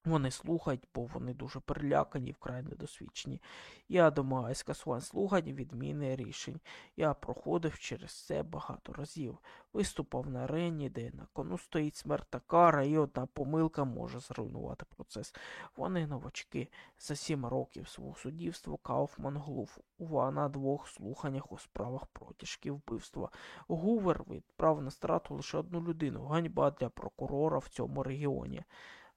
Вони слухають, бо вони дуже перелякані, вкрай недосвідчені. Я домагаюсь скасувань слухань, відміни рішень. Я проходив через це багато разів. Виступав на арені, де на кону стоїть смерть кара, і одна помилка може зруйнувати процес. Вони новачки. За сім років свого суддівства Кауфман Глуф ува на двох слуханнях у справах про тяжкі вбивства. Гувер відправив на страту лише одну людину. Ганьба для прокурора в цьому регіоні.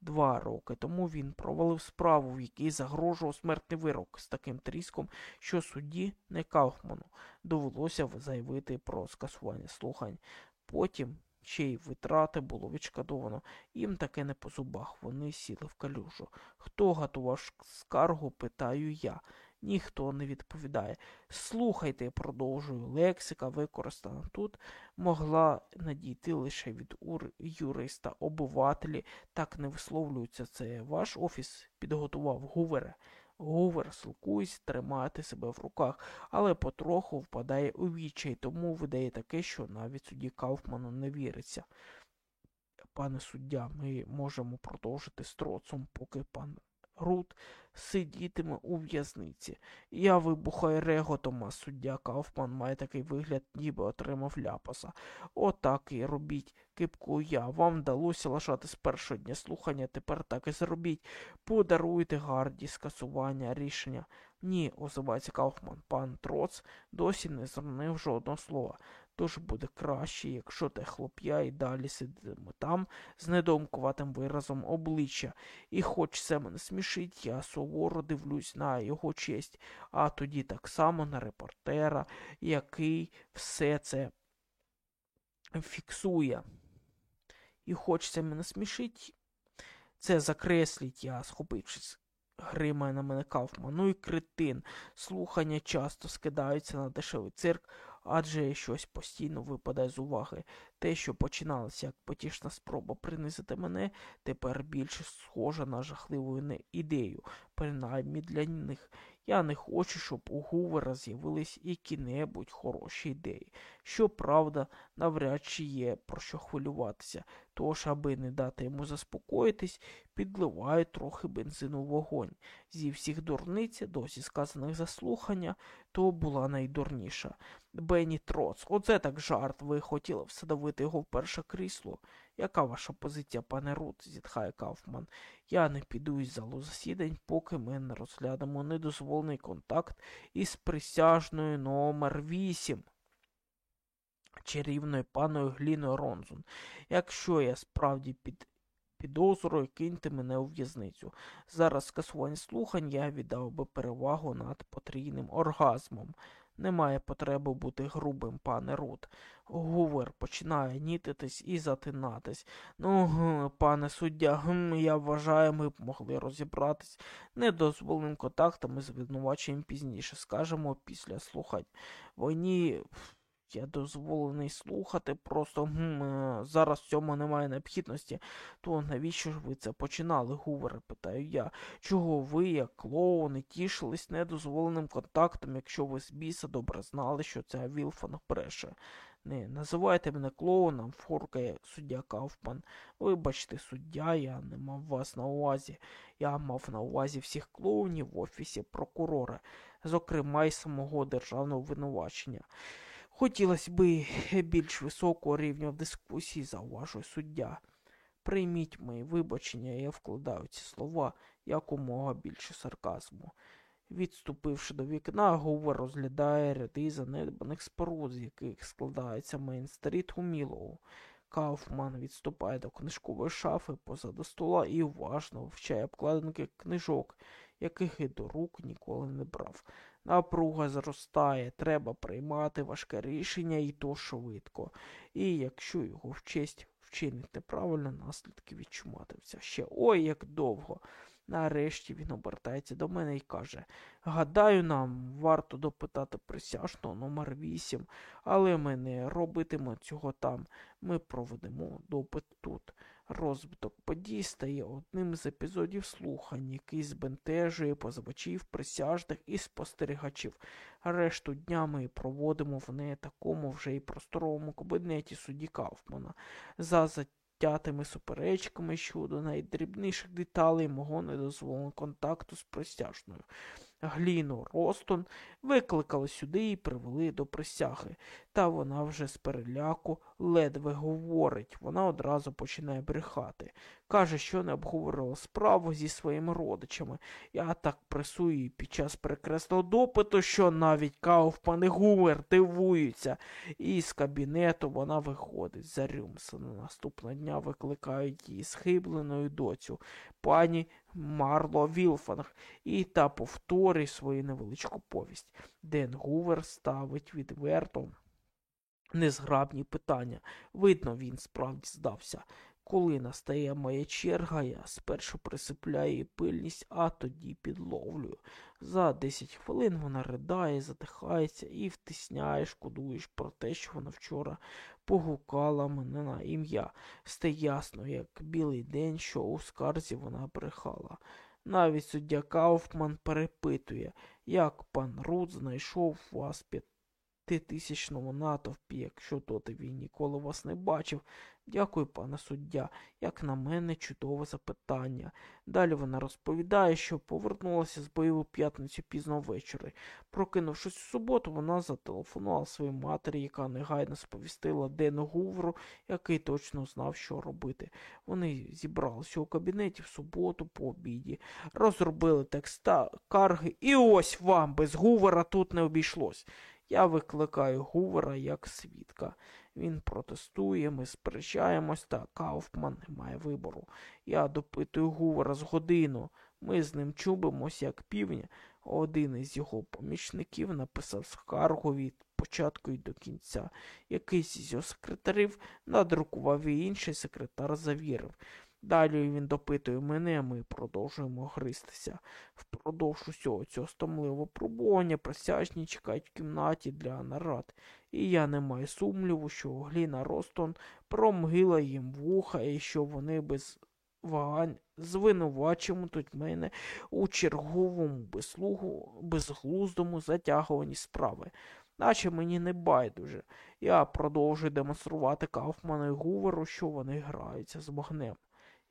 Два роки тому він провалив справу, в якій загрожував смертний вирок з таким тріском, що судді не Кауфману довелося заявити про скасування слухань. Потім ще й витрати було відшкодовано. Їм таке не по зубах. Вони сіли в калюжу. Хто готував скаргу, питаю я. Ніхто не відповідає. Слухайте, продовжую, лексика, використана тут, могла надійти лише від юриста. Обивателі так не висловлюються. Це ваш офіс підготував гувере. Гувер, силкується тримати себе в руках, але потроху впадає у відчай, тому видає таке, що навіть судді Кауфману не віриться. Пане суддя, ми можемо продовжити з троцом, поки пан Рут сидітиме у в'язниці. Я вибухаю реготом, а суддя Кауфман має такий вигляд, ніби отримав ляпаса. Отак і робіть, кипку я. Вам вдалося лишати з першого дня слухання, тепер так і зробіть. Подаруйте гарді скасування рішення. Ні, озивається Кауфман. Пан Троц досі не зронив жодного слова. Тож буде краще, якщо те хлоп'я і далі сидимо там з недомкуватим виразом обличчя. І хоч це мене смішить, я суворо дивлюсь на його честь, а тоді так само на репортера, який все це фіксує. І хоч це мене смішить, це закресліть я, схопившись. Гримає на мене Кауфман. Ну і критин. Слухання часто скидаються на дешевий цирк, адже щось постійно випадає з уваги. Те, що починалося як потішна спроба принизити мене, тепер більше схоже на жахливу ідею, принаймні для них. Я не хочу, щоб у Гувера з'явились які-небудь хороші ідеї. Щоправда, навряд чи є про що хвилюватися, тож, аби не дати йому заспокоїтись, підливаю трохи бензину в вогонь. Зі всіх дурниць, досі сказаних за слухання, то була найдурніша. Бенні Троц, оце так жарт. Ви хотіли всадовити його в перше крісло. Яка ваша позиція, пане Рут? зітхає Кауфман. Я не піду із залу засідань, поки ми не розглянемо недозволений контакт із присяжною номер 8 чарівною паною Гліною Ронзун. Якщо я справді під підозрою, киньте мене у в'язницю. Зараз скасування слухань я віддав би перевагу над потрійним оргазмом. Немає потреби бути грубим, пане Рут. Гувер починає нітитись і затинатись. Ну, пане суддя, я вважаю, ми б могли розібратись недозволеним контактом із звинуваченням пізніше, скажемо, після слухань. Війні я дозволений слухати, просто гм, зараз в цьому немає необхідності. То навіщо ж ви це починали, Гувер, питаю я. Чого ви, як клоуни, тішились недозволеним контактом, якщо ви з біса добре знали, що це Вілфан бреше? Не називайте мене клоуном, форкає суддя Кауфман. Вибачте, суддя, я не мав вас на увазі. Я мав на увазі всіх клоунів в офісі прокурора, зокрема й самого державного обвинувачення. Хотілося би більш високого рівня в дискусії, зауважує суддя. Прийміть мої вибачення, я вкладаю ці слова якомога більше сарказму. Відступивши до вікна, Гувер розглядає ряди занедбаних споруд, з яких складається Мейн-стріт у Мілоу. Кауфман відступає до книжкової шафи позаду стола і уважно вивчає обкладинки книжок, яких і до рук ніколи не брав. Напруга зростає, треба приймати важке рішення і то швидко. І якщо його вчесть вчинить неправильно, наслідки відчуматимуться ще ой як довго. Нарешті він обертається до мене і каже Гадаю, нам варто допитати присяжного номер 8 але ми не робитимо цього там. Ми проведемо допит тут. Розвиток подій стає одним з епізодів слухань, який збентежує позивачів, присяжних і спостерігачів. Решту дня ми проводимо в не такому вже й просторовому кабінеті судді Кауфмана. За затятими суперечками щодо найдрібніших деталей мого недозволеного контакту з присяжною. Гліну Ростон викликали сюди і привели до присяги, та вона вже з переляку ледве говорить, вона одразу починає брехати. Каже, що не обговорила справу зі своїми родичами. Я так пресую її під час перекресного допиту, що навіть Кауфман і Гувер дивуються. І з кабінету вона виходить за Рюмсона. Наступного дня викликають її схибленою доцю, пані Марло Вілфанг, і та повторює свою невеличку повість. Ден Гувер ставить відверто незграбні питання. Видно, він справді здався. Коли настає моя черга, я спершу присипляю її пильність, а тоді підловлюю. За десять хвилин вона ридає, задихається і втисняє, шкодуєш про те, що вона вчора погукала мене на ім'я. Стає ясно, як білий день, що у скарзі вона брехала. Навіть суддя Кауфман перепитує, як пан Рут знайшов вас під п'ятитисячному натовпі, якщо доти він ніколи вас не бачив. Дякую, пане суддя, як на мене, чудове запитання. Далі вона розповідає, що повернулася з бою п'ятницю пізно ввечері. Прокинувшись у суботу, вона зателефонувала своїй матері, яка негайно сповістила Дену Гувру, який точно знав, що робити. Вони зібралися у кабінеті в суботу по обіді, розробили текста карги, і ось вам без Гувера тут не обійшлось. Я викликаю Гувера як свідка. Він протестує, ми сперечаємось, та Кауфман не має вибору. Я допитую Гувера з годину. Ми з ним чубимось, як півня. Один із його помічників написав скаргу від початку і до кінця. Якийсь із його секретарів надрукував і інший секретар завірив. Далі він допитує мене, ми продовжуємо гристися. Впродовж усього цього стомливого пробування присяжні чекають в кімнаті для нарад, і я не маю сумніву, що Гліна Ростон промгила їм вуха і що вони без вагань звинувачуватимуть мене у черговому безслугу, безглуздому затягуванні справи. Наче мені не байдуже. Я продовжую демонструвати Кауфману і Гуверу, що вони граються з вогнем.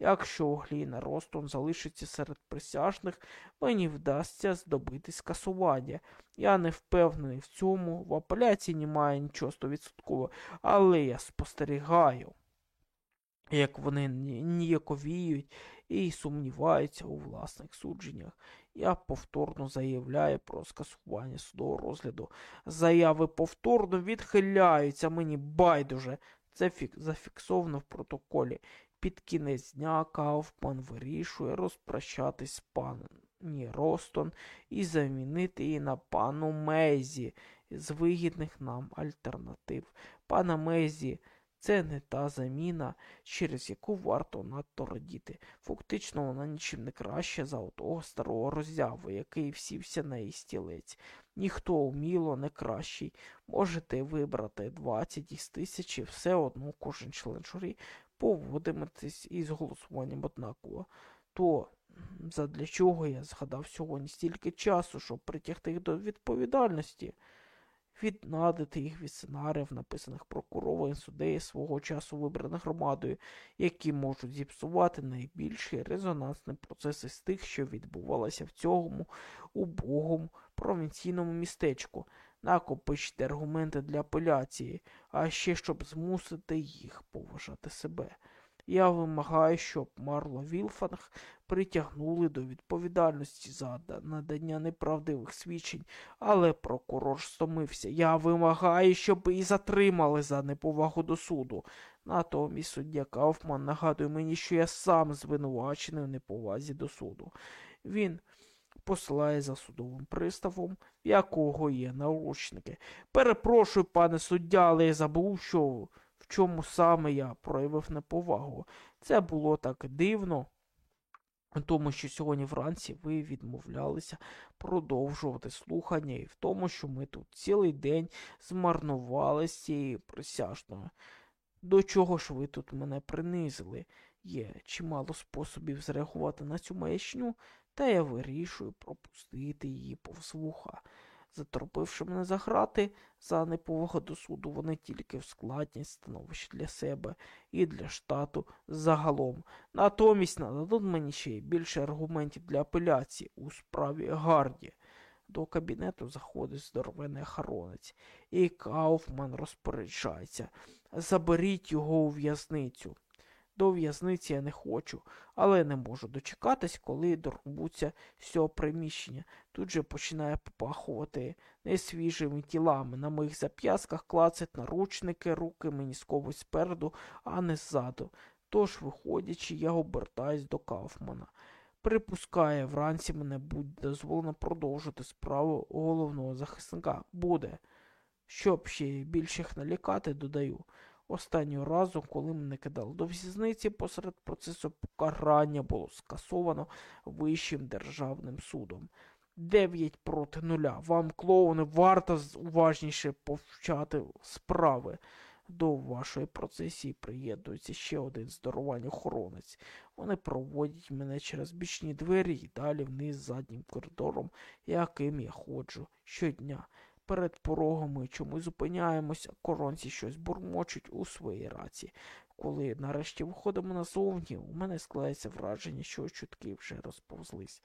Якщо Гліна Ростон залишиться серед присяжних, мені вдасться здобити скасування. Я не впевнений в цьому, в апеляції немає нічого стовідсоткового, але я спостерігаю, як вони ніяковіють і сумніваються у власних судженнях. Я повторно заявляю про скасування судового розгляду. Заяви повторно відхиляються, мені байдуже. Це фік... зафіксовано в протоколі. Під кінець дня Кауфман вирішує розпрощатись з пані Ростон і замінити її на пану Мезі з вигідних нам альтернатив. Пана Мезі це не та заміна, через яку варто надто радіти. Фактично вона нічим не краще за отого старого роззяву, який всівся на її стілець. Ніхто уміло не кращий. Можете вибрати 20 із тисячі, все одно кожен член журі поводиметесь із голосуванням однаково. То задля чого я згадав сьогодні стільки часу, щоб притягти їх до відповідальності? віднадити їх від сценаріїв, написаних прокурором і суддею свого часу вибраних громадою, які можуть зіпсувати найбільші резонансні процеси з тих, що відбувалися в цьому убогому провінційному містечку, накопичити аргументи для апеляції, а ще щоб змусити їх поважати себе. Я вимагаю, щоб Марло Вілфанг притягнули до відповідальності за надання неправдивих свідчень, але прокурор стомився. Я вимагаю, щоб і затримали за неповагу до суду. Натомість суддя Кауфман нагадує мені, що я сам звинувачений в неповазі до суду. Він посилає за судовим приставом, в якого є наручники. Перепрошую, пане суддя, але я забув, що чому саме я проявив неповагу. Це було так дивно, тому що сьогодні вранці ви відмовлялися продовжувати слухання і в тому, що ми тут цілий день змарнували з цією присяжною. До чого ж ви тут мене принизили? Є чимало способів зреагувати на цю маячню, та я вирішую пропустити її повз вуха. Заторпивши мене за грати, за неповагу до суду, вони тільки вскладнять становище для себе і для штату загалом. Натомість нададуть мені ще й більше аргументів для апеляції у справі Гарді. До кабінету заходить здоровений охоронець, і Кауфман розпоряджається. Заберіть його у в'язницю. До в'язниці я не хочу, але не можу дочекатись, коли дорбуться з цього приміщення. Тут же починає попахувати несвіжими тілами. На моїх зап'ясках клацать наручники, руки мені сковують спереду, а не ззаду. Тож, виходячи, я обертаюсь до Кауфмана. Припускає, вранці мене буде дозволено продовжити справу головного захисника. Буде. Щоб ще більше їх налякати, додаю. Останнього разу, коли мене кидали до в'язниці, посеред процесу покарання було скасовано Вищим державним судом. Дев'ять проти нуля. Вам, клоуни, варто уважніше повчати справи. До вашої процесії приєднується ще один здорований охоронець. Вони проводять мене через бічні двері і далі вниз заднім коридором, яким я ходжу щодня. Перед порогом ми чомусь зупиняємося, коронці щось бурмочуть у своїй раці. Коли нарешті виходимо назовні, у мене складається враження, що чутки вже розповзлись.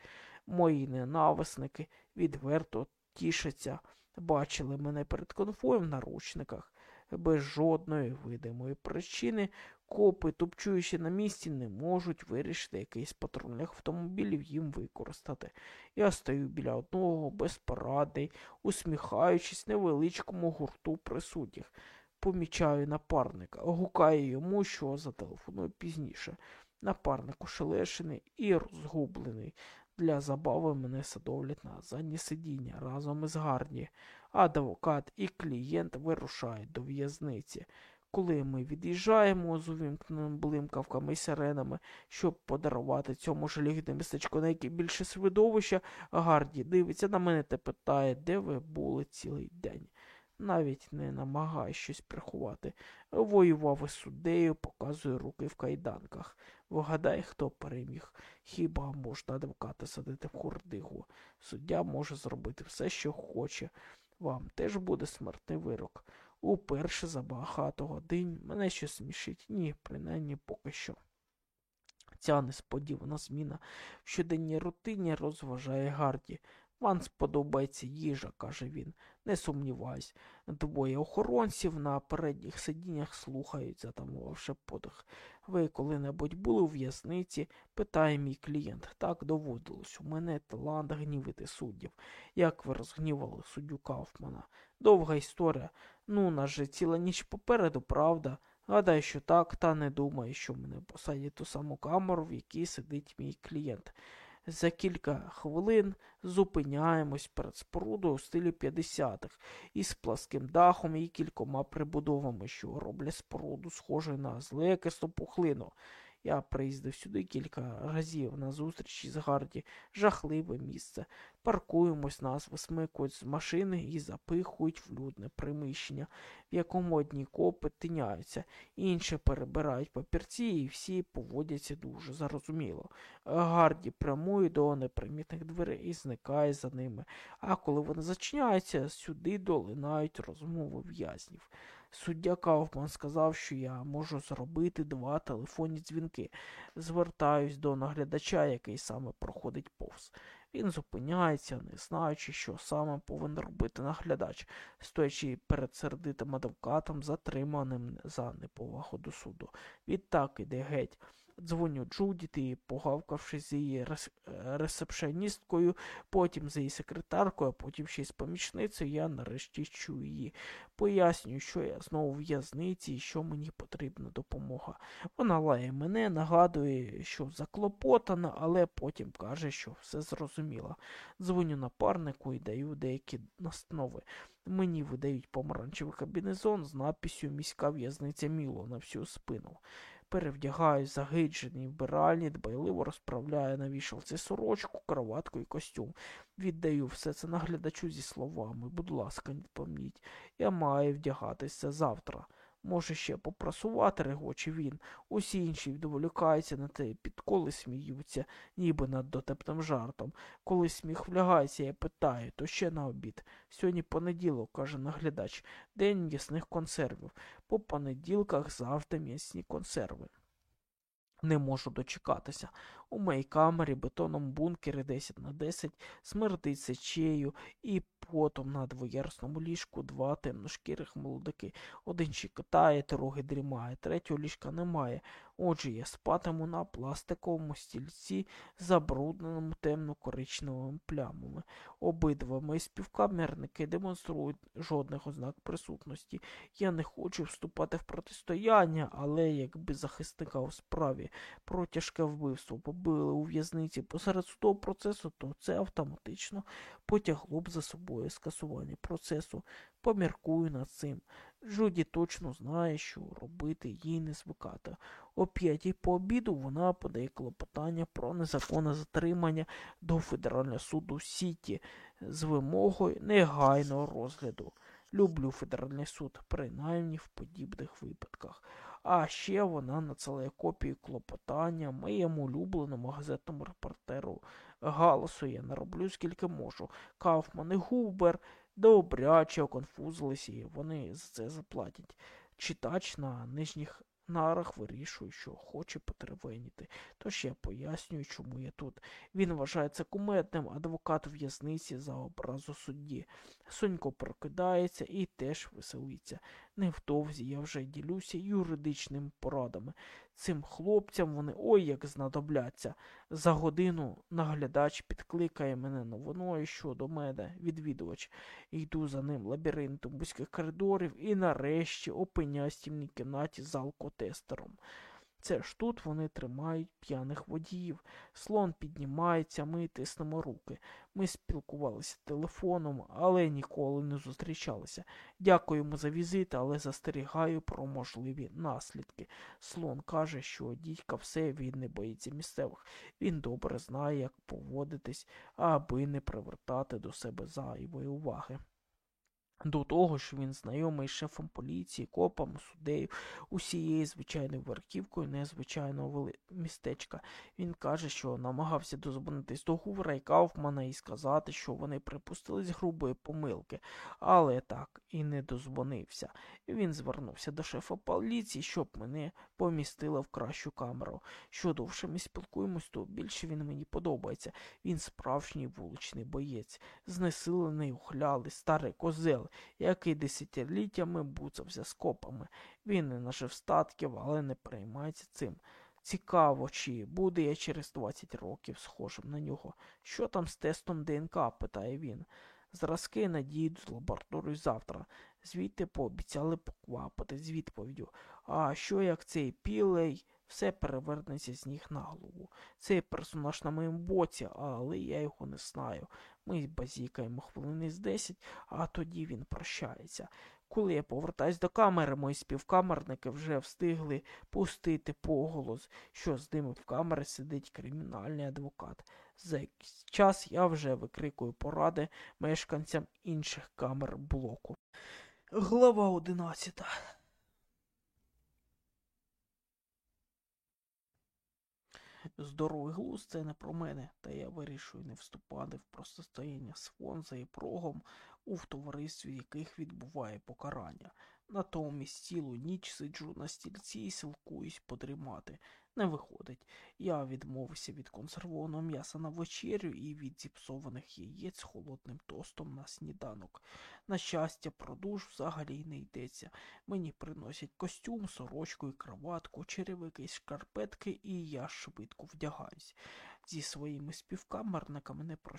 Мої ненависники відверто тішаться, бачили мене перед конфоєм в наручниках. Без жодної видимої причини копи, тупчуючи на місці, не можуть вирішити якийсь патрульних автомобілів їм використати. Я стою біля одного безпорадний, усміхаючись невеличкому гурту присутніх. Помічаю напарника, гукаю йому, що зателефоную пізніше. Напарник ошелешений і розгублений. Для забави мене садовлять на заднє сидіння разом із Гарні. Адвокат і клієнт вирушають до в'язниці. Коли ми від'їжджаємо з увімкненими блимкавками і сиренами, щоб подарувати цьому жалігне містечко найбільше свидовища, Гарді дивиться на мене та питає, де ви були цілий день. Навіть не намагає щось приховати. Воював із суддею, показує руки в кайданках. Вгадай, хто переміг. Хіба можна адвоката садити в хурдигу? Суддя може зробити все, що хоче. Вам теж буде смертний вирок. Уперше за багато годин мене щось смішить. Ні, принаймні поки що. Ця несподівана зміна в щоденній рутині розважає Гарді. Вам сподобається їжа, каже він. Не сумніваюсь. Двоє охоронців на передніх сидіннях слухають, затамувавши подих. Ви коли-небудь були у в'язниці? питає мій клієнт. Так доводилось. У мене талант гнівити суддів. Як ви розгнівали суддю Кауфмана? Довга історія. Ну, нас же ціла ніч попереду, правда? Гадаю, що так, та не думаю, що мене посадять ту саму камеру, в якій сидить мій клієнт. За кілька хвилин зупиняємось перед спорудою у стилі 50-х із пласким дахом і кількома прибудовами, що роблять споруду схожою на злекисту пухлину. Я приїздив сюди кілька разів на зустрічі з Гарді. Жахливе місце. Паркуємось, нас висмикують з машини і запихують в людне приміщення, в якому одні копи тиняються, інші перебирають папірці і всі поводяться дуже зарозуміло. Гарді прямує до непримітних дверей і зникає за ними. А коли вони зачиняються, сюди долинають розмови в'язнів. Суддя Кауфман сказав, що я можу зробити два телефонні дзвінки. Звертаюсь до наглядача, який саме проходить повз. Він зупиняється, не знаючи, що саме повинен робити наглядач, стоячи перед сердитим адвокатом, затриманим за неповагу до суду. Відтак іде геть. Дзвоню Джудіт і, погавкавшись з її ресепшеністкою, потім з її секретаркою, а потім ще й з помічницею, я нарешті чую її. Пояснюю, що я знову в в'язниці і що мені потрібна допомога. Вона лає мене, нагадує, що заклопотана, але потім каже, що все зрозуміла. Дзвоню напарнику і даю деякі настанови. Мені видають помаранчевий кабінезон з написю Міська в'язниця Міло на всю спину перевдягаю загиджений вбиральні, дбайливо розправляю на вішалці сорочку, кроватку і костюм. Віддаю все це наглядачу зі словами. Будь ласка, не помніть, я маю вдягатися завтра. Може, ще попрасувати, регоче він. Усі інші відволікаються на те, підколи сміються, ніби над дотепним жартом. Коли сміх влягається, я питаю, то ще на обід. Сьогодні понеділок, каже наглядач, день м'ясних консервів. По понеділках завжди м'ясні консерви. Не можу дочекатися. У моїй камері бетоном бункері 10 на 10 смердить сечею і потом на двоярусному ліжку два темношкірих молодики. Один щекотає, другий дрімає, третього ліжка немає. Отже, я спатиму на пластиковому стільці, забрудненому темно-коричневими плямами. Обидва мої співкамерники демонструють жодних ознак присутності. Я не хочу вступати в протистояння, але якби захисника у справі про тяжке вбивство побили у в'язниці посеред судового процесу, то це автоматично потягло б за собою скасування процесу. Поміркую над цим. Джуді точно знає, що робити їй не звикати. О п'ятій по обіду вона подає клопотання про незаконне затримання до Федерального суду Сіті з вимогою негайного розгляду. Люблю федеральний суд, принаймні в подібних випадках. А ще вона надсилає копію клопотання моєму улюбленому газетному репортеру Галасу. Я нароблю скільки можу. Кауфман і Губер добряче оконфузилися і вони за це заплатять. Читач на нижніх нарах вирішує, що хоче потеревеніти. Тож я пояснюю, чому я тут. Він вважається куметним, адвокат в'язниці за образу судді. Сонько прокидається і теж веселиться. Невдовзі я вже ділюся юридичними порадами. Цим хлопцям вони ой як знадобляться. За годину наглядач підкликає мене новиною щодо мене, відвідувач. Йду за ним лабіринтом вузьких коридорів і нарешті опиняюсь в тімній кімнаті з алкотестером. Це ж тут вони тримають п'яних водіїв. Слон піднімається, ми тиснемо руки. Ми спілкувалися телефоном, але ніколи не зустрічалися. Дякуємо за візит, але застерігаю про можливі наслідки. Слон каже, що дідька все він не боїться місцевих. Він добре знає, як поводитись, аби не привертати до себе зайвої уваги. До того ж, він знайомий з шефом поліції, копами, суддею, усією звичайною верхівкою незвичайного містечка. Він каже, що намагався дозвонитись до Гувера і Кауфмана і сказати, що вони припустились грубої помилки, але так і не дозвонився. Він звернувся до шефа поліції, щоб мене помістили в кращу камеру. Що довше ми спілкуємось, то більше він мені подобається. Він справжній вуличний боєць, знесилений, ухлялий, старий козел, який десятиліттями буцався з копами. Він не нажив статків, але не переймається цим. Цікаво, чи буде я через 20 років схожим на нього. Що там з тестом ДНК? питає він. Зразки надійдуть з лабораторію завтра. Звідти пообіцяли поквапити з відповіддю. А що як цей пілей все перевернеться з ніг на голову? Цей персонаж на моєму боці, але я його не знаю. Ми базікаємо хвилини з десять, а тоді він прощається. Коли я повертаюсь до камери, мої співкамерники вже встигли пустити поголос, що з ними в камері сидить кримінальний адвокат. За якийсь час я вже викрикую поради мешканцям інших камер блоку. Глава одинадцята. Здоровий глузд це не про мене, та я вирішую не вступати в протистояння з Фонза і прогом, у товаристві яких відбуває покарання. Натомість цілу ніч сиджу на стільці і сілкуюсь подрімати. Не виходить. Я відмовився від консервованого м'яса на вечерю і від зіпсованих яєць холодним тостом на сніданок. На щастя, про душ взагалі не йдеться. Мені приносять костюм, сорочку і кроватку, черевики шкарпетки, і я швидко вдягаюсь. Зі своїми співкамерниками не прощаюсь.